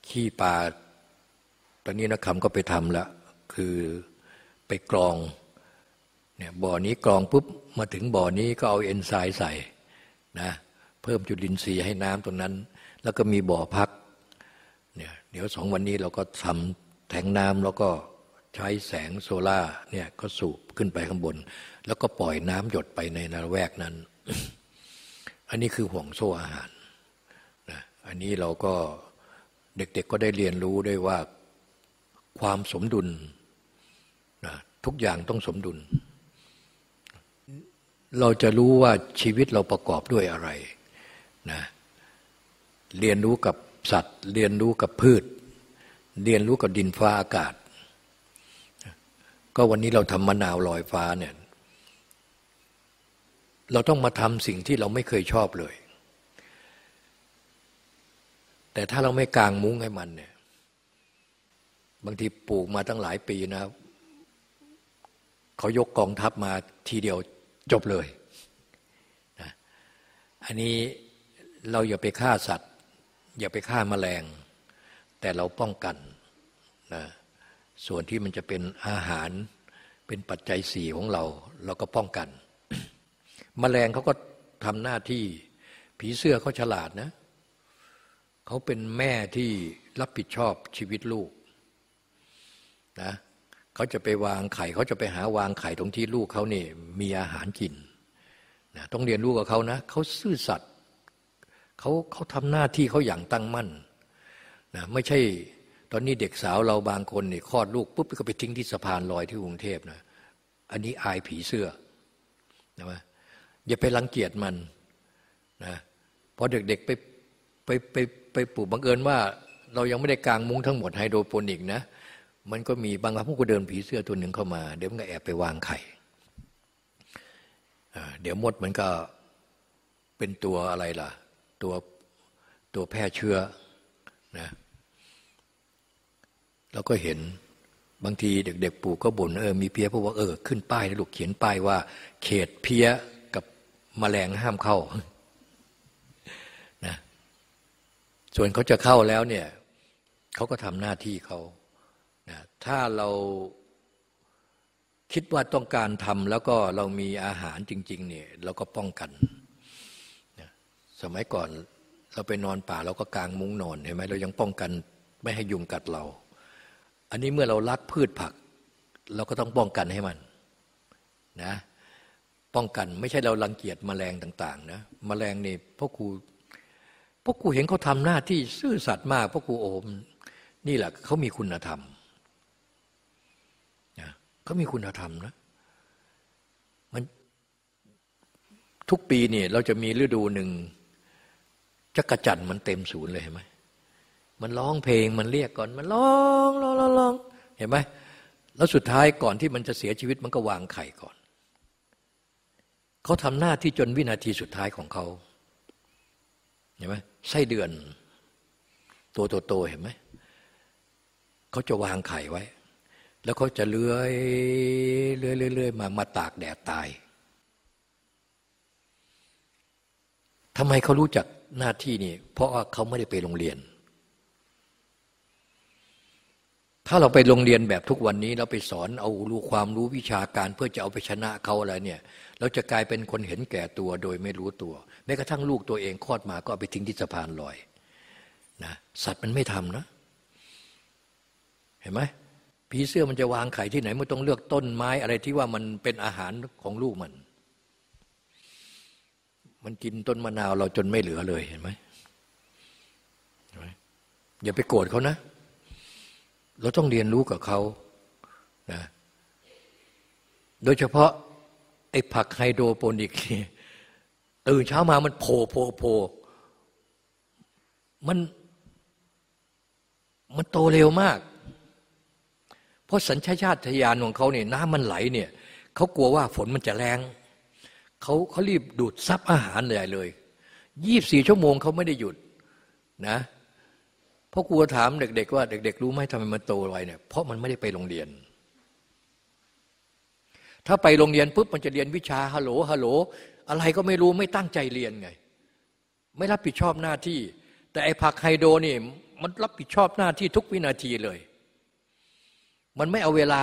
ขี้ปลาตอนนี้นักคำก็ไปทำล้วคือไปกรอง เนี่ยบ่อนี้กรองปุ๊บมาถึงบ่อนี้ก็เอาเอนไซม์ใส่นะเพิ่มจุลินทรีย์ให้น้ำตรงนั้น แล้วก็มีบ่อพักเนี่ยเดี๋ยวสองวันนี้เราก็ทำแทงน้ำแล้วก็ใช้แสงโซล่าเนี่ยก็สูบขึ้นไปข้างบน แล้วก็ปล่อยน้ำหยดไปในนาแวกนั้น อันนี้คือห่วงโซ่อาหารนะอันนี้เราก็เด็กๆก็ได้เรียนรู้ได้ว่าความสมดุลนะทุกอย่างต้องสมดุล เราจะรู้ว่าชีวิตเราประกอบด้วยอะไรนะเรียนรู้กับสัตว์ เรียนรู้กับพืช เรียนรู้กับดินฟ้าอากาศ ก็วันนี้เราทำมะนาวลอยฟ้าเนี่ยเราต้องมาทำสิ่งที่เราไม่เคยชอบเลย แต่ถ้าเราไม่กางมุ้งให้มันเนี่ยบางทีปลูกมาตั้งหลายปีนะเขายกกองทัพมาทีเดียว จบเลยนะอันนี้เราอย่าไปฆ่าสัตว์ อย่าไปฆ่ามาแมลง แต่เราป้องกันนะส่วนที่มันจะเป็นอาหารเป็นปัจจัยสี่ของเรา เราก็ป้องกันมแมลงเขาก็ทำหน้าที่ ผีเสื้อเขาฉลาดนะเขาเป็นแม่ที่รับผิดชอบชีวิตลูกนะเขาจะไปวางไข่เขาจะไปหาวางไข่ตรงที่ลูกเขาเนี่ยมีอาหารกินนะต้องเรียนรู้กับเขานะเขาซื่อสัตย์เขาเขาทำหน้าที่เขาอย่างตั้งมั่นนะไม่ใช่ตอนนี้เด็กสาวเราบางคนเนี่ยคลอดลูกปุ๊บก็ไปทิ้งที่สะพานลอยที่กรุงเทพนะอันนี้อายผีเสื้อนะว่าอย่าไปรังเกียจมันนะพอเด็กๆไปไปไปไปปลูกบังเอิญว่า เรายังไม่ได้กางมุ้งทั้งหมดไฮโดรโปนิกนะ มันก็มีบางครั้งพวกก็เดินผีเสื้อตัวหนึ่งเข้ามา เดี๋ยวมันก็แอบไปวางไข่เดี๋ยวมดมันก็เป็นตัวอะไรล่ะ ตัวตัวแพร่เชื้อนะเราก็เห็นบางทีเด็ก ๆ ปู่ก็บ่นเออมีเพี้ยเพวกว่าเออขึ้นป้ายนะลูกเขียนป้ายว่า เขตเพี้ยกับมแมลงห้ามเข้านะส่วนเขาจะเข้าแล้วเนี่ยเขาก็ทำหน้าที่เขา ถ้าเราคิดว่าต้องการทำแล้วก็เรามีอาหารจริง ๆ เนี่ยเราก็ป้องกันสมัยก่อนเราไปนอนป่าเราก็กางมุ้งนอนเห็นไหมเรายังป้องกันไม่ให้ยุงกัดเรา อันนี้เมื่อเรารักพืชผัก เราก็ต้องป้องกันให้มันนะป้องกันไม่ใช่เรารังเกียจมแมลงต่างๆนะมแมลงนี่พ่อครูพ่อครูเห็นเขาทำหน้าที่ซื่อสัตย์มากพ่อครูโอม นี่แหละเขามีคุณธรรม เขามีคุณธรรมนะมันทุกปีเนี่ยเราจะมีฤดูหนึ่งจักระจันมันเต็มศูนย์เลยเห็นไหมมันร้องเพลงมันเรียกก่อน มันร้องร้องร้องเห็นไหมแล้วสุดท้ายก่อนที่มันจะเสียชีวิตมันก็วางไข่ก่อน เขาทำหน้าที่จนวินาทีสุดท้ายของเขาเห็นไหมไส้เดือน ตัวโตๆเห็นไหมเขาจะวางไข่ไว้ แล้วเขาจะเลื้อยเลื้อยเลื้อยมามาตากแดดตายทำไมเขารู้จักหน้าที่นี่ เพราะว่าเขาไม่ได้ไปโรงเรียน ถ้าเราไปโรงเรียนแบบทุกวันนี้เราไปสอนเอารู้ความรู้วิชาการเพื่อจะเอาไปชนะเขาอะไรเนี่ยเราจะกลายเป็นคนเห็นแก่ตัวโดยไม่รู้ตัวแม้กระทั่งลูกตัวเองคลอดมาก็เอาไปทิ้งที่สะพานลอยนะสัตว์มันไม่ทำนะ เห็นไหม ผีเสื้อมันจะวางไข่ที่ไหนมันต้องเลือกต้นไม้อะไรที่ว่ามันเป็นอาหารของลูกมัน มันกินต้นมะนาวเราจนไม่เหลือเลยเห็นไหมอย่าไปโกรธเขานะ เราต้องเรียนรู้กับเขานะโดยเฉพาะไอ้ผักไฮโดรโปนิกตื่นเช้ามามันโผล่โผล่โผล่มันมันโตเร็วมาก เพราะสัญชาตญาณของเขาเนี่ยน้ำมันไหลเนี่ยเขากลัวว่าฝนมันจะแรงเขาเขารีบดูดซับอาหารเลยเลยยี่บสี่ชั่วโมงเขาไม่ได้หยุดนะเพราะกลัวถามเด็ก ๆ ว่าเด็ก ๆ รู้ไหมทำไมมันโตไวเนี่ยเพราะมันไม่ได้ไปโรงเรียน ถ้าไปโรงเรียนปุ๊บมันจะเรียนวิชาฮัลโหลฮัลโหลอะไรก็ไม่รู้ไม่ตั้งใจเรียนไง ไม่รับผิดชอบหน้าที่ แต่ไอ้ผักไฮโดรนี่มันรับผิดชอบหน้าที่ทุกวินาทีเลย มันไม่เอาเวลา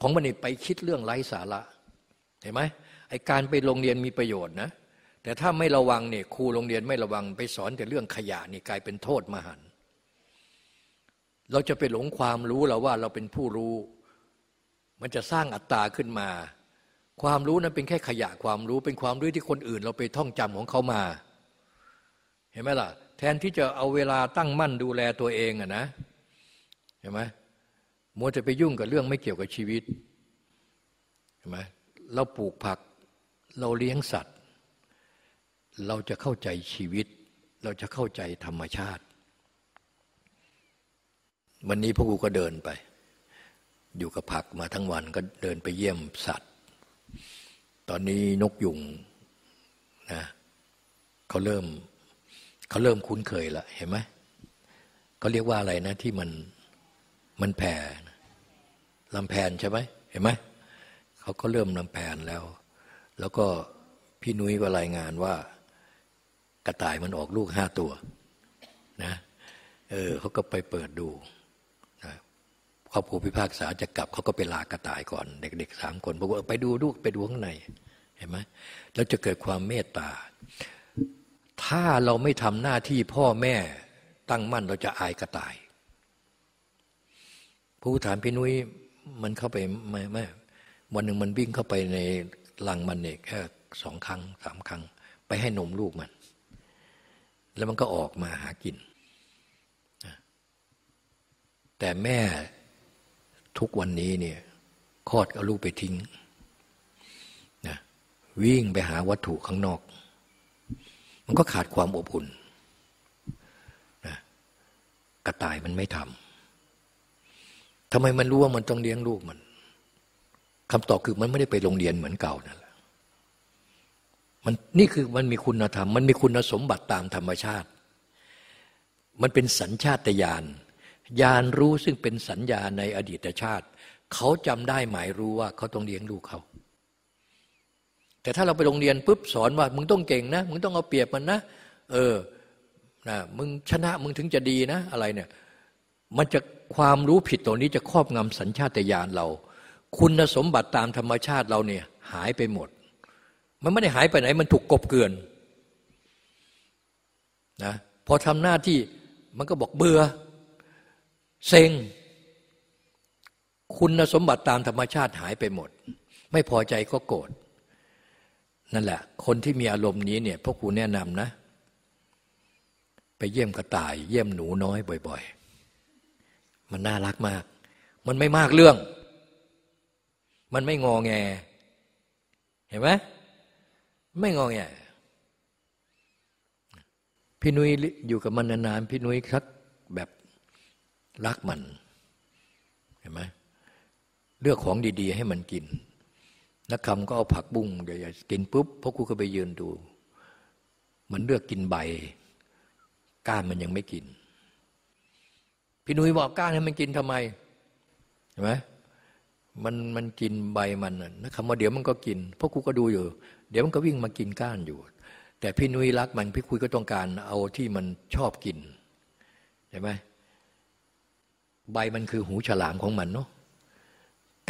ของมันไปคิดเรื่องไร้สาระเห็นไหมไอการไปโรงเรียนมีประโยชน์นะแต่ถ้าไม่ระวังเนี่ยครูโรงเรียนไม่ระวังไปสอนแต่เรื่องขยะนี่กลายเป็นโทษมหันเราจะไปหลงความรู้เราว่าเราเป็นผู้รู้ มันจะสร้างอัตตาขึ้นมา ความรู้นั้นเป็นแค่ขยะความรู้ เป็นความรู้ที่คนอื่น เราไปท่องจำของเขามา เห็นไหมล่ะ แทนที่จะเอาเวลาตั้งมั่นดูแลตัวเองอะนะเห็นไหม มัวจะไปยุ่งกับเรื่องไม่เกี่ยวกับชีวิตเห็นไหมเราปลูกผักเราเลี้ยงสัตว์ เราจะเข้าใจชีวิต เราจะเข้าใจธรรมชาติ วันนี้พวกกูก็เดินไป อยู่กับผักมาทั้งวันก็เดินไปเยี่ยมสัตว์ ตอนนี้นกยุงนะเขาเริ่มเขาเริ่มคุ้นเคยละเห็นไหมเขาเรียกว่าอะไรนะที่มันมันแผ่ ลำแพนใช่ไหมเห็นไหมเขาก็เริ่มลำแพนแล้ว แล้วก็พี่นุ้ยก็รายงานว่ากระต่ายมันออกลูกห้าตัวนะเออเขาก็ไปเปิดดูนะครอบครัวพิพากษาจะกลับเขาก็ไปลากระต่ายก่อน เด็กๆสามคนบอกว่าไปดูลูกไปดูข้างในเห็นไหมแล้วจะเกิดความเมตตา ถ้าเราไม่ทำหน้าที่พ่อแม่ตั้งมั่นเราจะอายกระต่าย ผู้ถามพี่นุ้ย มันเข้าไปไม่ไม่วันหนึ่งมันวิ่งเข้าไปในลังมันเนี่ยแค่สองครั้งสามครั้ง ไปให้นมลูกมัน แล้วมันก็ออกมาหากิน แต่แม่ทุกวันนี้เนี่ยคลอดเอาลูกไปทิ้งนะวิ่งไปหาวัตถุข้างนอก มันก็ขาดความอบอุ่นนะกระต่ายมันไม่ทำ ทำไมมันรู้ว่ามันต้องเลี้ยงลูกมันคำตอบคือมันไม่ได้ไปโรงเรียนเหมือนเก่านั่นแหละมันนี่คือมันมีคุณธรรม มันมีคุณสมบัติตามธรรมชาติ มันเป็นสัญชาตญาณญาณรู้ซึ่งเป็นสัญญาในอดีตชาติ เขาจำได้หมายรู้ว่าเขาต้องเลี้ยงลูกเขาแต่ถ้าเราไปโรงเรียนปุ๊บสอนว่า มึงต้องเก่งนะ มึงต้องเอาเปรียบมันนะ เออนะมึงชนะมึงถึงจะดีนะ อะไรเนี่ย มันจะ ความรู้ผิดตัวนี้จะครอบงำสัญชาตญาณเรา คุณสมบัติตามธรรมชาติเราเนี่ยหายไปหมด มันไม่ได้หายไปไหน มันถูกกบเกินนะพอทำหน้าที่มันก็บอกเบื่อเซ็งคุณสมบัติตามธรรมชาติหายไปหมด ไม่พอใจก็โกรธนั่นแหละ คนที่มีอารมณ์นี้เนี่ยพวกครูแนะนำนะ ไปเยี่ยมกระต่าย เยี่ยมหนูน้อยบ่อย ๆ มันน่ารักมาก มันไม่มากเรื่อง มันไม่งอแง เห็นไหมไม่งอแงพี่นุ้ยอยู่กับมันนานๆพี่นุ้ยคักแบบรักมันเห็นไหมเลือกของดีๆ ให้มันกินนักคำก็เอาผักบุ้งใหญ่ๆกินปุ๊บพ่อครูก็ไปยืนดู มันเลือกกินใบ ก้านมันยังไม่กิน พี่นุ้ยบอกก้านให้มันกินทำไมเห็นไหมมันมันกินใบมันนะคำว่าเดี๋ยวมันก็กินพ่อครูก็ดูอยู่ เดี๋ยวมันก็วิ่งมากินก้านอยู่ แต่พี่นุ้ยรักมันพี่คุยก็ต้องการเอาที่มันชอบกินเห็นไหมใบมันคือหูฉลามของมันเนาะ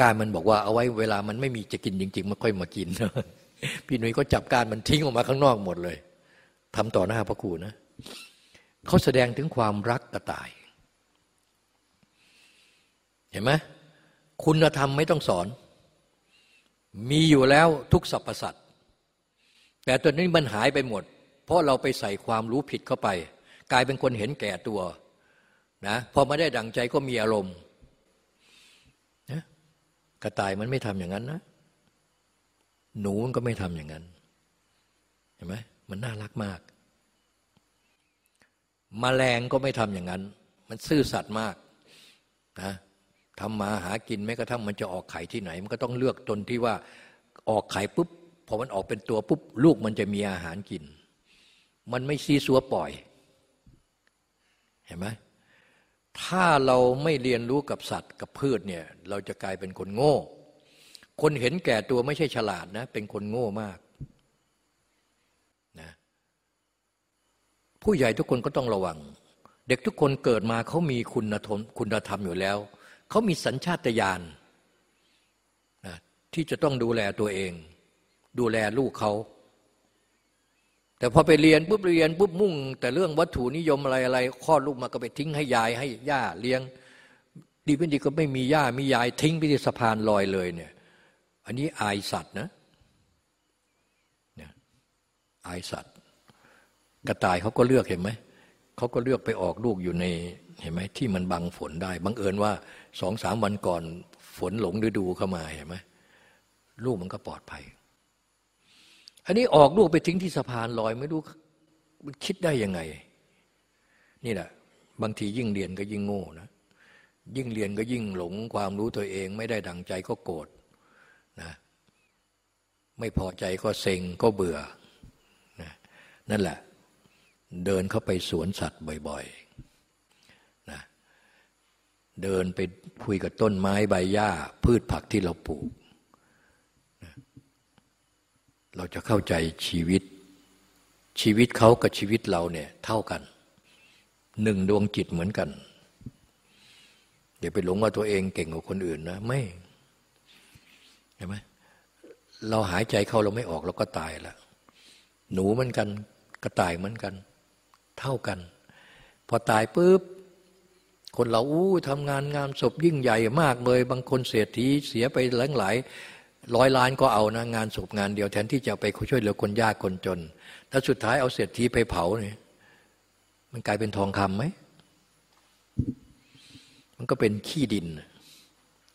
ก้านมันบอกว่าเอาไว้เวลามันไม่มีจะกินจริง ๆ มันค่อยมากิน พี่หนุ่ยก็จับก้านมันทิ้งออกมาข้างนอกหมดเลยทำต่อหน้าพระครูนะเขาแสดงถึงความรักกระต่าย ห็นไหมคุณธรรมไม่ต้องสอน มีอยู่แล้วทุกสรรพสัตว์แต่ตอนนี้มันหายไปหมด เพราะเราไปใส่ความรู้ผิดเข้าไป กลายเป็นคนเห็นแก่ตัวนะพอมาได้ดังใจก็มีอารมณ์นะกระต่ายมันไม่ทำอย่างนั้นนะ หนูมันก็ไม่ทำอย่างนั้น เห็นไหมมันน่ารักมากมแมลงก็ไม่ทำอย่างนั้น มันซื่อสัตย์มากนะ ทำมาหากินแม้กระทั่งมันจะออกไข่ที่ไหน มันก็ต้องเลือกตนที่ว่าออกไข่ปุ๊บพอมันออกเป็นตัวปุ๊บลูกมันจะมีอาหารกิน มันไม่ซีซัวปล่อย เห็นไหมถ้าเราไม่เรียนรู้กับสัตว์กับพืชเนี่ยเราจะกลายเป็นคนโง่ คนเห็นแก่ตัวไม่ใช่ฉลาดนะ เป็นคนโง่มากนะผู้ใหญ่ทุกคนก็ต้องระวัง เด็กทุกคนเกิดมาเขามีคุณธรรมคุณธรรมอยู่แล้ว เขามีสัญชาตญาณที่จะต้องดูแลตัวเอง ดูแลลูกเขา แต่พอไปเรียนปุ๊บเรียนปุ๊บมุ่ง แต่เรื่องวัตถุนิยมอะไรอะไรคลอดลูกมาก็ไปทิ้งให้ยายให้ย่าเลี้ยง ดีเป็นดีก็ไม่มีย่ามียายทิ้งไปที่สะพานลอยเลยเนี่ย อันนี้อายสัตว์นะนอายสัตว์ กระต่ายเขาก็เลือกเห็นไหมเขาก็เลือกไปออกลูกอยู่ใน เห็นไหมที่มันบังฝนได้บังเอิญว่าสองสามวันก่อนฝนหลงฤดูเข้ามาเห็นไหมลูกมันก็ปลอดภัย อันนี้ออกลูกไปทิ้งที่สะพานลอยไม่รู้คิดได้ยังไง นี่แหละ บางทียิ่งเรียนก็ยิ่งโง่นะยิ่งเรียนก็ยิ่งหลงความรู้ตัวเอง ไม่ได้ดังใจก็โกรธนะไม่พอใจก็เซ็งก็เบื่อนะนั่นแหละ เดินเข้าไปสวนสัตว์บ่อย ๆ เดินไปคุยกับต้นไม้ใบหญ้า พืชผักที่เราปลูก เราจะเข้าใจชีวิต ชีวิตเขากับชีวิตเราเนี่ยเท่ากัน หนึ่งดวงจิตเหมือนกันอย่าไปหลงว่าตัวเองเก่งกว่าคนอื่นนะไม่เห็นไหมเราหายใจเข้าเราไม่ออกเราก็ตายแล้วหนูเหมือนกันกระต่ายเหมือนกัน เท่ากัน พอตายปุ๊บ คนเราอู้ทำงานงานศพยิ่งใหญ่มากเลย บางคนเสียทีเสียไปหลายหลายร้อยล้านก็เอานะงานศพงานเดียวแทนที่จะไปช่วยเหลือคนยากคนจนแล้วสุดท้ายเอาเศรษฐีไปเผาเนี่ยมันกลายเป็นทองคำไหม มันก็เป็นขี้ดิน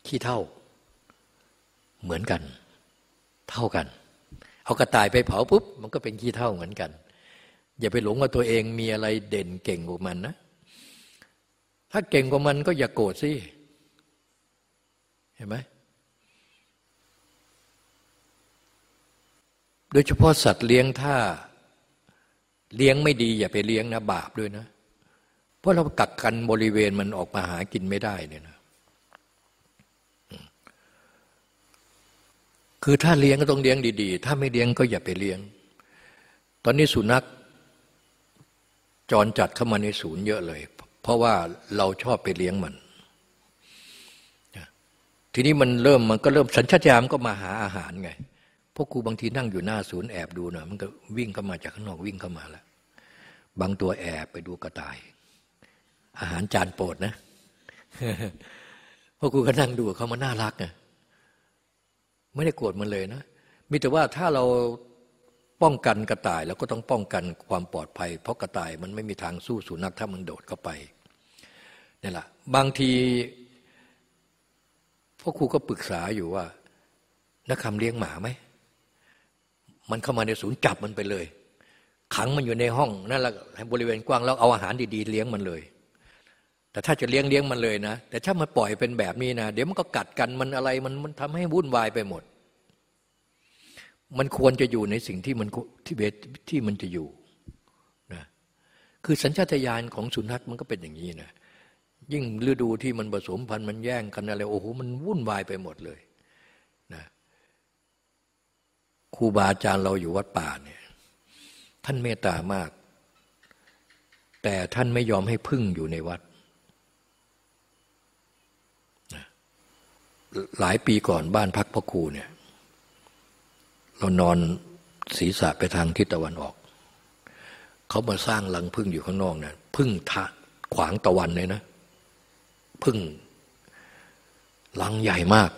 ขี้เท่า เหมือนกัน เท่ากัน เอากระต่ายไปเผาปุ๊บ มันก็เป็นขี้เท่าเหมือนกัน อย่าไปหลงว่าตัวเองมีอะไรเด่นเก่งกว่ามันนะ ถ้าเก่งกว่ามันก็อย่ากโกรธสิ เห็นไหม โดยเฉพาะสัตว์เลี้ยงถ้าเลี้ยงไม่ดี อย่าไปเลี้ยงนะบาปด้วยนะ เพราะเรากักกันบริเวณมันออกมาหากินไม่ได้เนี่ยนะคือถ้าเลี้ยงก็ต้องเลี้ยงดีๆ ถ้าไม่เลี้ยงก็อย่าไปเลี้ยง ตอนนี้สุนัขจรจัดเข้ามาในศูนย์เยอะเลย เพราะว่าเราชอบไปเลี้ยงมันทีนี้มันเริ่มมันก็เริ่มสัญชาตญาณก็มาหาอาหารไงพวกครูบางทีนั่งอยู่หน้าศูนย์แอบดูนะมันก็วิ่งเข้ามาจากข้างนอกวิ่งเข้ามาแล้วบางตัวแอบไปดูกระต่าย อาหารจานโปรดนะพราะกูก็นั่งดูเขามันน่ารักไงไม่ได้โกรธมันเลยนะมีแต่ว่าถ้าเรา ป้องกันกระต่ายเราก็ต้องป้องกันความปลอดภัย เพราะกระต่ายมันไม่มีทางสู้สุนัขถ้ามันโดดเข้าไปนี่แหละบางทีพ่อครูก็ปรึกษาอยู่ว่านักคำเลี้ยงหมาไหมมันเข้ามาในศูนย์จับมันไปเลย ขังมันอยู่ในห้องนั่นแหละบริเวณกว้างแล้วเอาอาหารดีๆเลี้ยงมันเลย แต่ถ้าจะเลี้ยงเลี้ยงมันเลยนะ แต่ถ้ามันปล่อยเป็นแบบนี้นะ เดี๋ยวมันก็กัดกันมันอะไรมันมันทำให้วุ่นวายไปหมด มันควรจะอยู่ในสิ่งที่มันที่เบที่มันจะอยู่นะคือสัญชาตญาณของสุนัขมันก็เป็นอย่างนี้นะยิ่งฤดูที่มันผสมพันธุ์มันแย่งกันอะไรโอ้โหมันวุ่นวายไปหมดเลยนะครูบาอาจารย์เราอยู่วัดป่าเนี่ยท่านเมตตามาก แต่ท่านไม่ยอมให้พึ่งอยู่ในวัดนะหลายปีก่อนบ้านพักพ่อครูเนี่ย เรานอนศีรษะไปทางทิศตะวันออก เขามาสร้างหลังพึ่งอยู่ข้างนอกเนะ่ะพึ่งทะขวางตะวันเลยนะพึ่งลังใหญ่มาก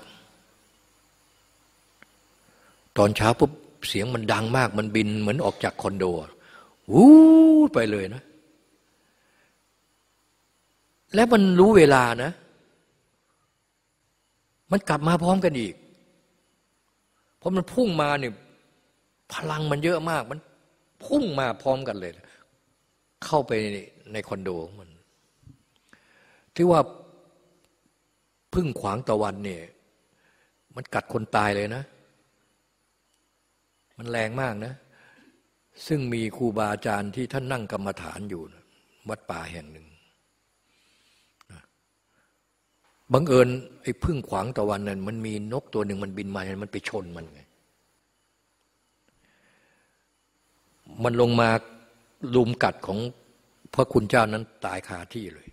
ตอนเช้าปุ๊บเสียงมันดังมาก มันบินเหมือนออกจากคอนโดวู้ไปเลยนะ และมันรู้เวลานะ มันกลับมาพร้อมกันอีก พราะมันพุ่งมาเนี่ยพลังมันเยอะมาก มันพุ่งมาพร้อมกันเลย เข้าไปในคอนโดของมัน ที่ว่าพึ่งขวางตะวันเนี่ย มันกัดคนตายเลยนะ มันแรงมากนะ ซึ่งมีครูบาอาจารย์ที่ท่านนั่งกรรมฐานอยู่ วัดป่าแห่งหนึ่ง บังเอิญไอ้พึ่งขวางตะวันนั้นมันมีนกตัวหนึ่งมันบินมามันไปชนมันไงมันลงมาลุมกัดของพระคุณเจ้านั้นตายคาที่เลย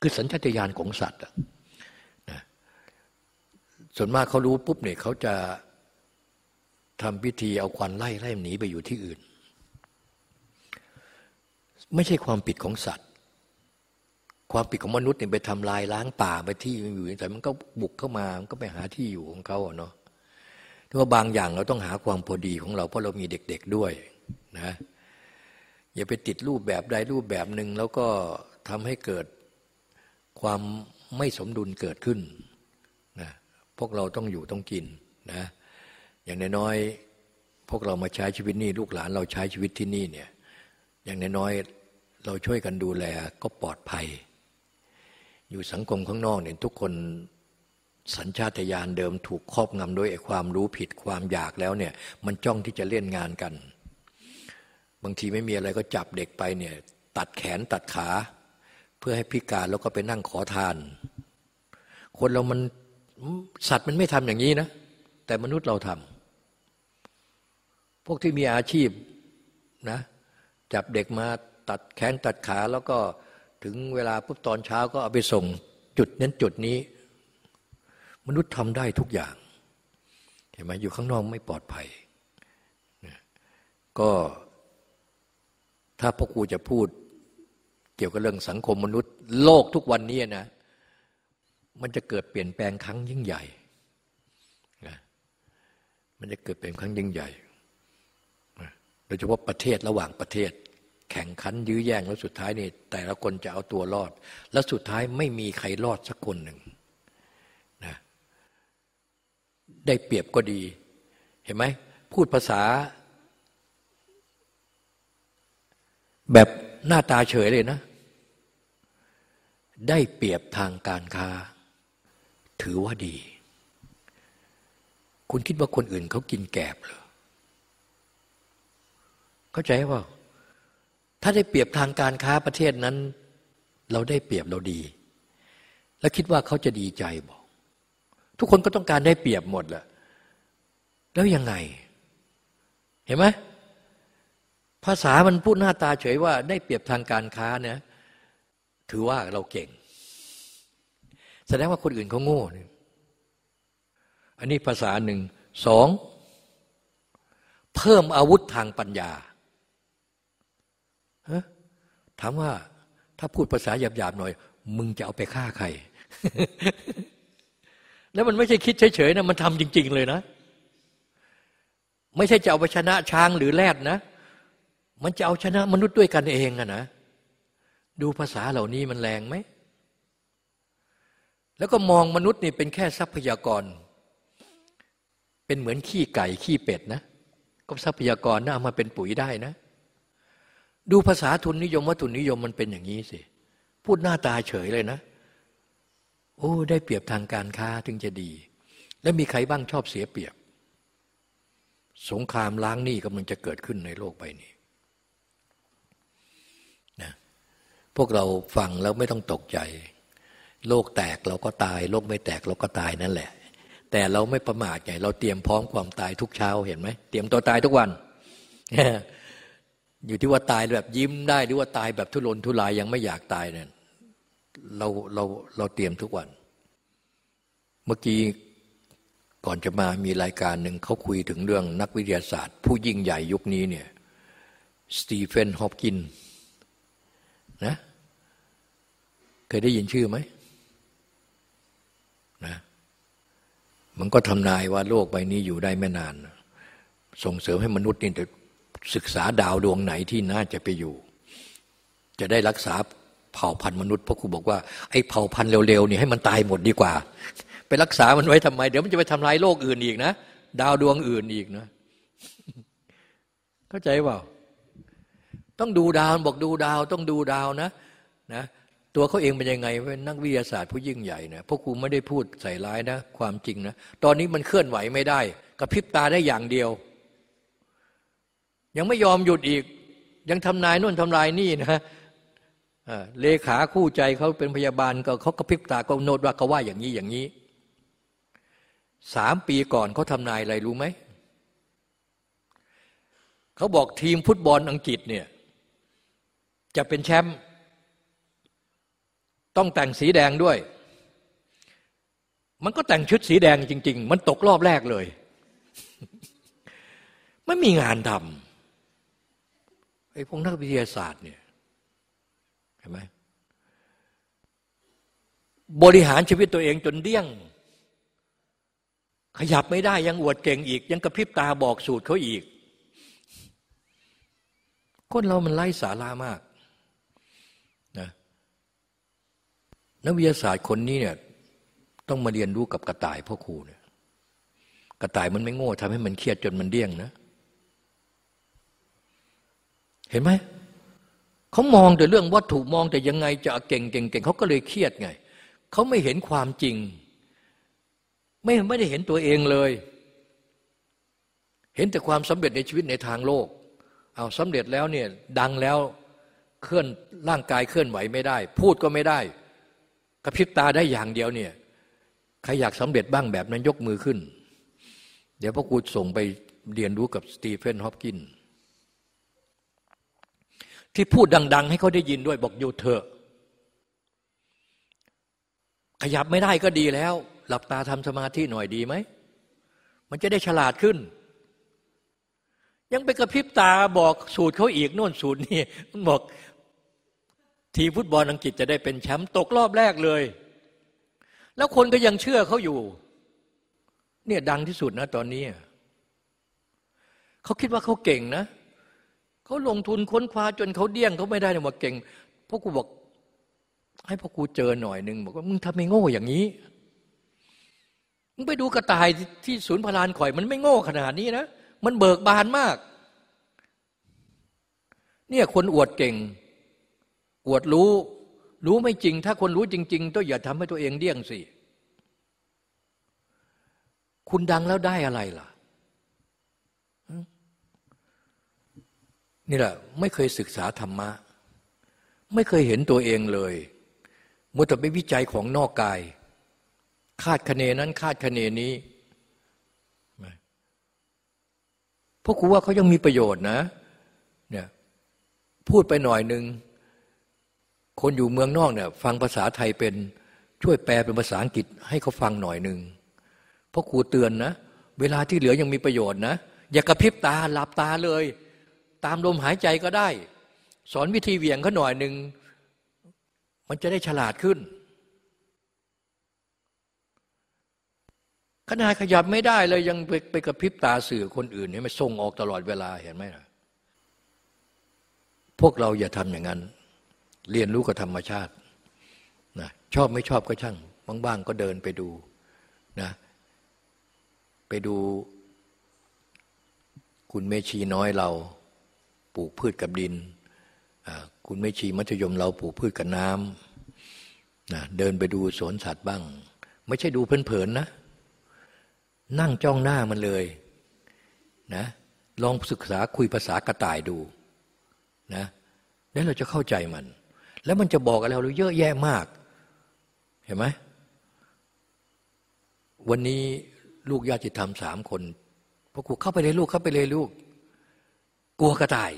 คือสัญชาตญาณของสัตว์นะส่วนมากเขารู้ปุ๊บเนี่ยเขาจะทำพิธีเอาควันไล่ไล่หนีไปอยู่ที่อื่น ไม่ใช่ความผิดของสัตว์ ความผิดของมนุษย์เนี่ยไปทำลายล้างป่าไปที่อยู่แต่มันก็บุกเข้ามามันก็ไปหาที่อยู่ของเขาเนาะแต่ว่าบางอย่างเราต้องหาความพอดีของเรา เพราะเรามีเด็กๆด้วยนะอย่าไปติดรูปแบบใดรูปแบบหนึ่งแล้วก็ทำให้เกิดความไม่สมดุลเกิดขึ้นนะพวกเราต้องอยู่ต้องกินนะอย่างน้อยๆพวกเรามาใช้ชีวิตนี่ลูกหลานเราใช้ชีวิตที่นี่เนี่ยอย่างน้อยๆเราช่วยกันดูแลก็ปลอดภัย อยู่สังคมข้างนอกเนี่ยทุกคนสัญชาตญาณเดิมถูกครอบงำด้วยความรู้ผิดความอยากแล้วเนี่ยมันจ้องที่จะเล่นงานกัน บางทีไม่มีอะไรก็จับเด็กไปเนี่ยตัดแขนตัดขา เพื่อให้พิการแล้วก็ไปนั่งขอทาน คนเรามันสัตว์มันไม่ทำอย่างนี้นะ แต่มนุษย์เราทำพวกที่มีอาชีพนะจับเด็กมาตัดแขนตัดขาแล้วก็ ถึงเวลาปุ๊บตอนเช้าก็เอาไปส่งจุดนั้นจุดนี้ มนุษย์ทำได้ทุกอย่างเห็นไหมอยู่ข้างนอกไม่ปลอดภัยก็ถ้าพ่อครูจะพูดเกี่ยวกับเรื่องสังคมมนุษย์ โลกทุกวันนี้นะ มันจะเกิดเปลี่ยนแปลงครั้งยิ่งใหญ่นะมันจะเกิดเป็นครั้งยิ่งใหญ่โดยเฉพาะประเทศระหว่างประเทศ แข่งขันยื้อแย่งแล้วสุดท้ายนี่แต่ละคนจะเอาตัวรอด แล้วสุดท้ายไม่มีใครรอดสักคนหนึ่งนะได้เปรียบก็ดี เห็นไหมพูดภาษา แบบหน้าตาเฉยเลยนะ ได้เปรียบทางการค้า ถือว่าดี คุณคิดว่าคนอื่นเขากินแกบเหรอเข้าใจว่า ถ้าได้เปรียบทางการค้าประเทศนั้น เราได้เปรียบเราดี แล้วคิดว่าเขาจะดีใจบอก ทุกคนก็ต้องการได้เปรียบหมดแหละแล้วยังไง เห็นไหมภาษามันพูดหน้าตาเฉยว่าได้เปรียบทางการค้าเนี่ยถือว่าเราเก่ง แสดงว่าคนอื่นเขาโง่เนี่ยอันนี้ภาษาหนึ่งสอง เพิ่มอาวุธทางปัญญา ถามว่าถ้าพูดภาษาหยาบๆหน่อย มึงจะเอาไปฆ่าใคร แล้วมันไม่ใช่คิดเฉยๆนะมันทำจริง ๆ เลยนะ ไม่ใช่จะเอาไปชนะช้างหรือแรดนะ มันจะเอาชนะมนุษย์ด้วยกันเองอะนะดูภาษาเหล่านี้มันแรงไหม แล้วก็มองมนุษย์นี่เป็นแค่ทรัพยากร เป็นเหมือนขี้ไก่ขี้เป็ดนะ ก็ทรัพยากรนะเอามาเป็นปุ๋ยได้นะ ดูภาษาทุนนิยมว่าทุนนิยมมันเป็นอย่างนี้สิ พูดหน้าตาเฉยเลยนะ โอ้ ได้เปรียบทางการค้าถึงจะดี แล้วมีใครบ้างชอบเสียเปรียบ สงครามล้างหนี้กำลังจะเกิดขึ้นในโลกใบนี้นะพวกเราฟังแล้วไม่ต้องตกใจ โลกแตกเราก็ตาย โลกไม่แตกเราก็ตายนั่นแหละ แต่เราไม่ประมาทไงเราเตรียมพร้อมความตายทุกเช้าเห็นไหมเตรียมตัวตายทุกวัน อยู่ที่ว่าตายแบบยิ้มได้หรือว่าตายแบบทุรนทุรายยังไม่อยากตายเนี่ยเราเราเราเตรียมทุกวัน เมื่อกี้ก่อนจะมามีรายการหนึ่งเขาคุยถึงเรื่องนักวิทยาศาสตร์ ผู้ยิ่งใหญ่ยุคนี้เนี่ยสตีเฟนฮอปกินนะเคยได้ยินชื่อไหมนะมันก็ทำนายว่าโลกใบนี้อยู่ได้ไม่นาน ส่งเสริมให้มนุษย์นี่ ศึกษาดาวดวงไหนที่น่าจะไปอยู่ จะได้รักษาเผ่าพันธุ์มนุษย์เพราะครูบอกว่าไอ้เผ่าพันธุ์เร็วๆนี่ให้มันตายหมดดีกว่า ไปรักษามันไว้ทำไม เดี๋ยวมันจะไปทำลายโลกอื่นอีกนะ ดาวดวงอื่นอีกนะ เข้าใจเปล่า ต้องดูดาวบอกดูดาวต้องดูดาวนะ นะตัวเขาเองเป็นยังไงเป็นนักวิทยาศาสตร์ผู้ยิ่งใหญ่นะพวกครูไม่ได้พูดใส่ร้ายนะ ความจริงนะ ตอนนี้มันเคลื่อนไหวไม่ได้กระพริบตาได้อย่างเดียว ยังไม่ยอมหยุดอีก ยังทำนายนู่นทำลายนี่นะเลขาคู่ใจเขาเป็นพยาบาลก็เขากระพริบตาก็โน้ตว่าเขาว่าอย่างนี้อย่างนี้สามปีก่อนเขาทำนายอะไรรู้ไหมเขาบอกทีมฟุตบอลอังกฤษเนี่ยจะเป็นแชมป์ต้องแต่งสีแดงด้วย มันก็แต่งชุดสีแดงจริง ๆ มันตกรอบแรกเลย ไม่มีงานทำ ไอ้พวกนักวิทยาศาสตร์เนี่ยเห็นไหมบริหารชีวิตตัวเองจนเดี้ยง ขยับไม่ได้ยังอวดเก่งอีก ยังกระพริบตาบอกสูตรเขาอีก คนเรามันไร้สาระมากนักวิทยาศาสตร์คนนี้เนี่ยต้องมาเรียนรู้กับกระต่ายพ่อครูเนี่ยกระต่ายมันไม่โง่ทำให้มันเครียดจนมันเดี้ยงนะ เห็นไหมเขามองแต่เรื่องวัตถุมองแต่ยังไงจะเก่งเก่งเก่งเขาก็เลยเครียดไงเขาไม่เห็นความจริง ไม่ไม่ได้เห็นตัวเองเลย เห็นแต่ความสำเร็จในชีวิตในทางโลก เอาสำเร็จแล้วเนี่ยดังแล้วเคลื่อนร่างกายเคลื่อนไหวไม่ได้ พูดก็ไม่ได้ กระพริบตาได้อย่างเดียวเนี่ยใครอยากสำเร็จบ้างแบบนั้นยกมือขึ้น เดี๋ยวพ่อครูส่งไปเรียนรู้กับสตีเฟนฮอปกิน ที่พูดดัง ๆ ให้เขาได้ยินด้วยบอกอยู่เถอะ ขยับไม่ได้ก็ดีแล้ว หลับตาทำสมาธิหน่อยดีไหม มันจะได้ฉลาดขึ้น ยังไปกระพริบตาบอกสูตรเขาอีกโน่นสูตรนี่มันบอกทีฟุตบอลอังกฤษจะได้เป็นแชมป์ตกรอบแรกเลย แล้วคนก็ยังเชื่อเขาอยู่ เนี่ยดังที่สุดนะตอนนี้ เขาคิดว่าเขาเก่งนะ เขาลงทุนค้นคว้าจนเขาเดี้ยงเขาไม่ได้เนี่ยว่าเก่งพ่อกูบอก ให้พ่อกูเจอหน่อยหนึ่งบอกว่ามึงทำไมโง่อย่างนี้มึงไปดูกระต่ายที่ศูนย์พลานข่อย มันไม่โง่ขนาดนี้นะมันเบิกบานมาก เนี่ยคนอวดเก่ง อวดรู้ รู้ไม่จริง ถ้าคนรู้จริง ๆ ต้องอย่าทำให้ตัวเองเดี่ยงสิคุณดังแล้วได้อะไรล่ะ นี่แหละไม่เคยศึกษาธรรมะ ไม่เคยเห็นตัวเองเลยมัวแต่ไปวิจัยของนอกกาย คาดคะเนนั้นคาดคะเนนี้พราะครูว่าเขายังมีประโยชน์นะเนี่ยพูดไปหน่อยหนึ่งคนอยู่เมืองนอกเนี่ยฟังภาษาไทยเป็นช่วยแปลเป็นภาษาอังกฤษให้เขาฟังหน่อยหนึ่งเพราะครูเตือนนะ เวลาที่เหลือยังมีประโยชน์นะ อย่ากระพริบตาหลับตาเลย ตามลมหายใจก็ได้ สอนวิธีเหวี่ยงเขาหน่อยหนึ่งมันจะได้ฉลาดขึ้น ขนาดขยับไม่ได้เลยยังไปไปกระพริบตาสื่อคนอื่นเนี่ยมันส่งออกตลอดเวลาเห็นไหมล่ะพวกเราอย่าทำอย่างนั้น เรียนรู้กับธรรมชาตินะชอบไม่ชอบก็ช่างบ้างๆก็เดินไปดูนะไปดูคุณเมชีน้อยเรา ปลูกพืชกับดิน คุณเมชีมัธยมเราปลูกพืชกับน้ำนะเดินไปดูสวนสัตว์บ้าง ไม่ใช่ดูเพลินๆนะ นั่งจ้องหน้ามันเลยนะลองศึกษาคุยภาษากระต่ายดูนะแล้วเราจะเข้าใจมัน แล้วมันจะบอกอะไรเราเยอะแยะมาก เห็นไหมวันนี้ลูกญาติธรรมสามคนพอครูเข้าไปเลยลูกเข้าไปเลยลูก กลัวกระต่าย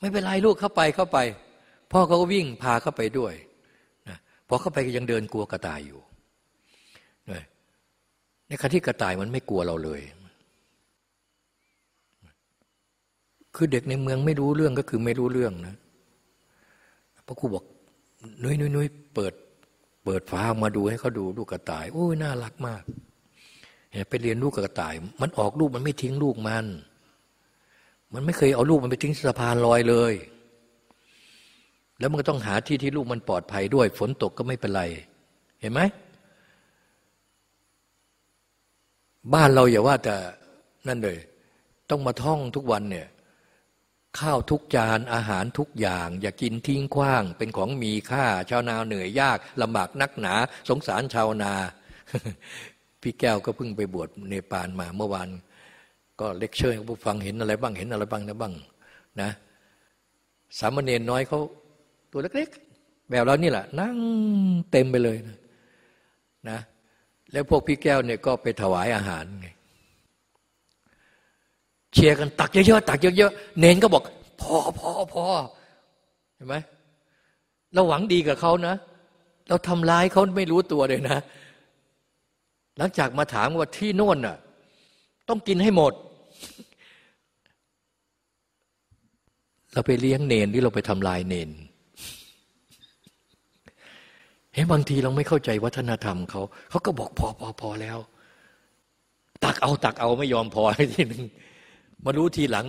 ไม่เป็นไรลูกเข้าไปเข้าไป พ่อเขาก็วิ่งพาเข้าไปด้วยนะพอเข้าไปก็ยังเดินกลัวกระต่ายอยู่ในขณะที่กระต่ายมันไม่กลัวเราเลย คือเด็กในเมืองไม่รู้เรื่องก็คือไม่รู้เรื่องนะพระครูบอกนุ้ยนุ้ยนุ้ยเปิด เปิดฟ้ามาดูให้เขาดูลูกกระต่ายโอ้ยน่ารักมาก ไปเรียนลูกกระต่าย มันออกลูกมันไม่ทิ้งลูกมัน มันไม่เคยเอาลูกมันไปทิ้งสะพานลอยเลย แล้วมันก็ต้องหาที่ที่ลูกมันปลอดภัยด้วย ฝนตกก็ไม่เป็นไร เห็นไหมบ้านเราอย่าว่าแต่นั่นเลย ต้องมาท่องทุกวันเนี่ยข้าวทุกจานอาหารทุกอย่าง อย่ากินทิ้งขว้าง เป็นของมีค่า ชาวนาเหนื่อยยากลำบากนักหนา สงสารชาวนา พี่แก้วก็เพิ่งไปบวชเนปาลมาเมื่อวานก็เลคเชอร์ให้ผู้ฟังเห็นอะไรบ้างเห็นอะไรบ้างนะบ้างนะสามเณรน้อยเขาตัวเล็กๆ แบบเรานี่แหละ นั่งเต็มไปเลยนะนะแล้วพวกพี่แก้วเนี่ยก็ไปถวายอาหารไงเชียร์กันตักเยอะๆตักเยอะๆเนนก็บอก พอพอพอเห็นไหมเราหวังดีกับเขานะ เราทำร้ายเขาไม่รู้ตัวเลยนะ หลังจากมาถามว่าที่โน่นน่ะต้องกินให้หมด เราไปเลี้ยงเนนหรือเราไปทำลายเนนเห็นบางทีเราไม่เข้าใจวัฒนธรรมเขาเขาก็บอกพอพอพอแล้ว ตักเอาตักเอาไม่ยอมพอทีหนึ่งมารู้ทีหลัง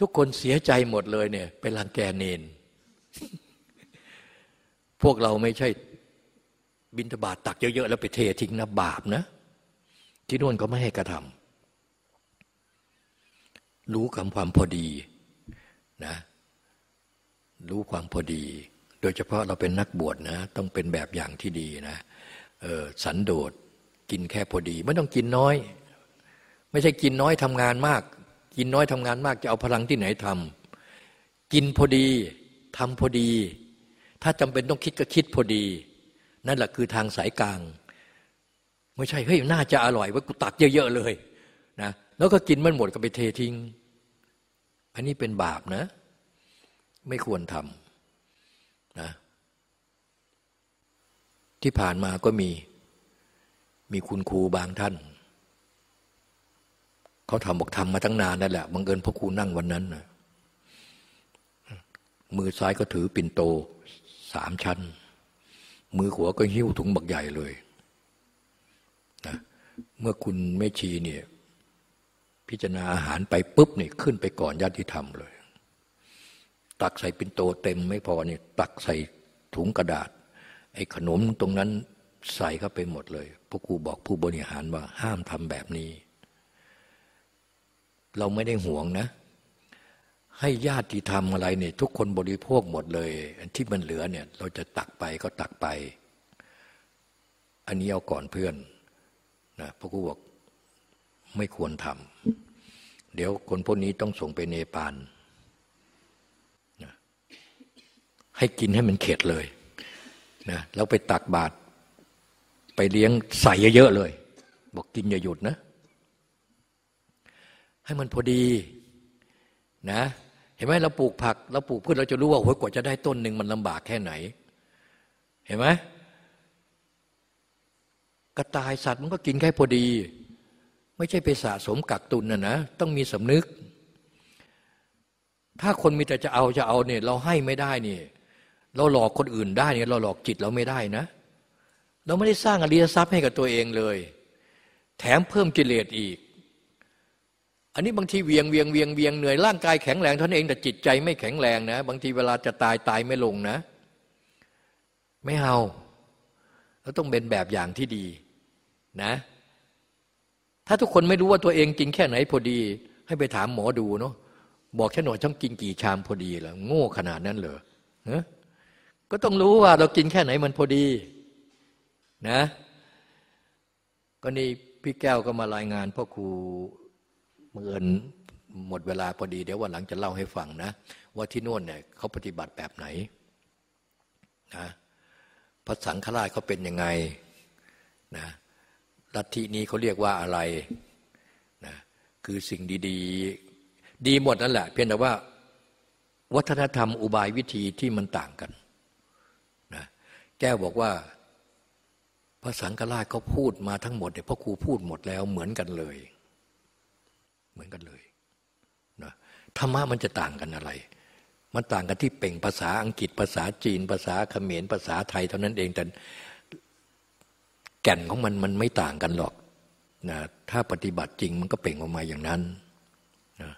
ทุกคนเสียใจหมดเลยเนี่ยไปรังแกเนน พวกเราไม่ใช่บินทบาทตักเยอะๆแล้วไปเททิ้งนะบาปนะ ที่นู่นก็ไม่ให้กระทำรู้คำความพอดีนะรู้ความพอดี โดยเฉพาะเราเป็นนักบวชนะ ต้องเป็นแบบอย่างที่ดีนะเออสันโดษกินแค่พอดี ไม่ต้องกินน้อย ไม่ใช่กินน้อยทำงานมาก กินน้อยทำงานมากจะเอาพลังที่ไหนทำกินพอดีทำพอดี ถ้าจำเป็นต้องคิดก็คิดพอดี นั่นแหละคือทางสายกลาง ไม่ใช่เฮ้ยน่าจะอร่อยว่ากูตักเยอะๆเลยนะแล้วก็กินมันหมดก็ไปเททิ้ง อันนี้เป็นบาปนะ ไม่ควรทำนะที่ผ่านมาก็มีมีคุณครูบางท่าน เขาทำบอกทำมาตั้งนานนั่นแหละบังเอิญพ่อครูนั่งวันนั้นนะมือซ้ายก็ถือปิ่นโตสามชั้น มือขวาก็หิ้วถุงบักใหญ่เลย เมื่อคุณแม่ชีเนี่ยพิจารณาอาหารไปปุ๊บนี่ขึ้นไปก่อนญาติธรรมเลย ตักใส่เป็นโตเต็มไม่พอเนี่ยตักใส่ถุงกระดาษ ไอ้ขนมตรงนั้นใส่เข้าไปหมดเลยพระครูบอกผู้บริหารว่าห้ามทำแบบนี้ เราไม่ได้ห่วงนะ ให้ญาติทำอะไรเนี่ยทุกคนบริโภคหมดเลย อันที่มันเหลือเนี่ย เราจะตักไปก็ตักไป อันนี้เอาก่อนเพื่อน นะพระครูบอกไม่ควรทำเดี๋ยวคนพวกนี้ต้องส่งไปเนปาลให้กินให้มันเข็ดเลยนะแล้วไปตักบาตรไปเลี้ยงใส่เยอะๆเลย บอกกินอย่าหยุดนะ ให้มันพอดีนะ เห็นไหมเราปลูกผัก เราปลูกพืชเราจะรู้ว่าโอ้ยกว่าจะได้ต้นหนึ่งมันลำบากแค่ไหน เห็นไหม กระต่ายสัตว์มันก็กินแค่พอดี ไม่ใช่ไปสะสมกักตุนนะนะต้องมีสำนึก ถ้าคนมีแต่จะเอาจะเอาเนี่ยเราให้ไม่ได้เนี่ยเราหลอกคนอื่นได้เนี่ยเราหลอกจิตเราไม่ได้นะ เราไม่ได้สร้างอริยทรัพย์ให้กับตัวเองเลย แถมเพิ่มกิเลสอีก อันนี้บางทีเวียงเวียงเวียงเวียงเหนื่อยร่างกายแข็งแรงเท่านั้นเองแต่จิตใจไม่แข็งแรงนะ บางทีเวลาจะตายตายไม่ลงนะ ไม่เอาเราต้องเป็นแบบอย่างที่ดี นะ ถ้าทุกคนไม่รู้ว่าตัวเองกินแค่ไหนพอดี ให้ไปถามหมอดูเนาะบอกแค่หน่อยต้องกินกี่ชามพอดีเหรอโง่ขนาดนั้นเหรอเนะก็ต้องรู้ว่าเรากินแค่ไหนมันพอดีนะก็นี่พี่แก้วก็มารายงานพ่อครูเมื่อนหมดเวลาพอดี เดี๋ยววันหลังจะเล่าให้ฟังนะ ว่าที่โน่นเนี่ยเขาปฏิบัติแบบไหนนะพระสังฆราชเขาเป็นยังไงนะ ลัทธินี้เขาเรียกว่าอะไรนะคือสิ่งดีๆ ดีหมดนั่นแหละ เพียงแต่ว่า วัฒนธรรมอุบายวิธีที่มันต่างกันนะแก้วบอกว่าพระสังฆราชเขาพูดมาทั้งหมดเนี่ยพ่อครูพูดหมดแล้วเหมือนกันเลย เหมือนกันเลยนะธรรมะมันจะต่างกันอะไร มันต่างกันที่เป่งภาษาอังกฤษภาษาจีน ภาษาเขมรภาษาไทยเท่านั้นเองแต่ แก่นของมันมันไม่ต่างกันหรอกนะถ้าปฏิบัติจริงมันก็เปล่งออกมาอย่างนั้นนะ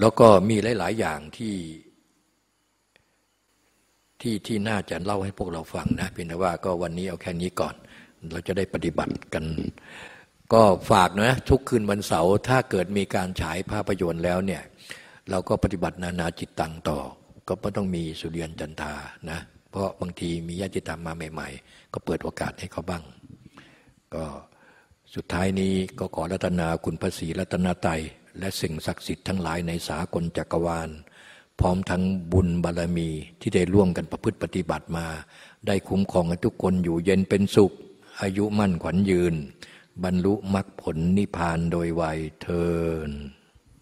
แล้วก็มีหลาย ๆ อย่างที่ที่ที่น่าจะเล่าให้พวกเราฟังนะเพียงแต่ว่าก็วันนี้เอาแค่นี้ก่อน เราจะได้ปฏิบัติกัน ก็ฝากนะทุกคืนวันเสาร์ถ้าเกิดมีการฉายภาพยนตร์แล้วเนี่ย เราก็ปฏิบัตินานาจิตตังต่อ ก็ไม่ต้องมีสุเรียนจันทานะ เพราะบางทีมีญาติธรรมมาใหม่ ๆ ก็เปิดโอกาสให้เขาบ้าง ก็สุดท้ายนี้ก็ขอรัตนาคุณพระศรีรัตนาไตยและสิ่งศักดิ์สิทธิ์ทั้งหลายในสากลจักรวาล พร้อมทั้งบุญบารรมีที่ได้ร่วมกันประพฤติปฏิบัติมา ได้คุ้มครองให้ทุกคนอยู่เย็นเป็นสุข อายุมั่นขวัญยืน บรรลุมรรคผลนิพพานโดยไวยเทิน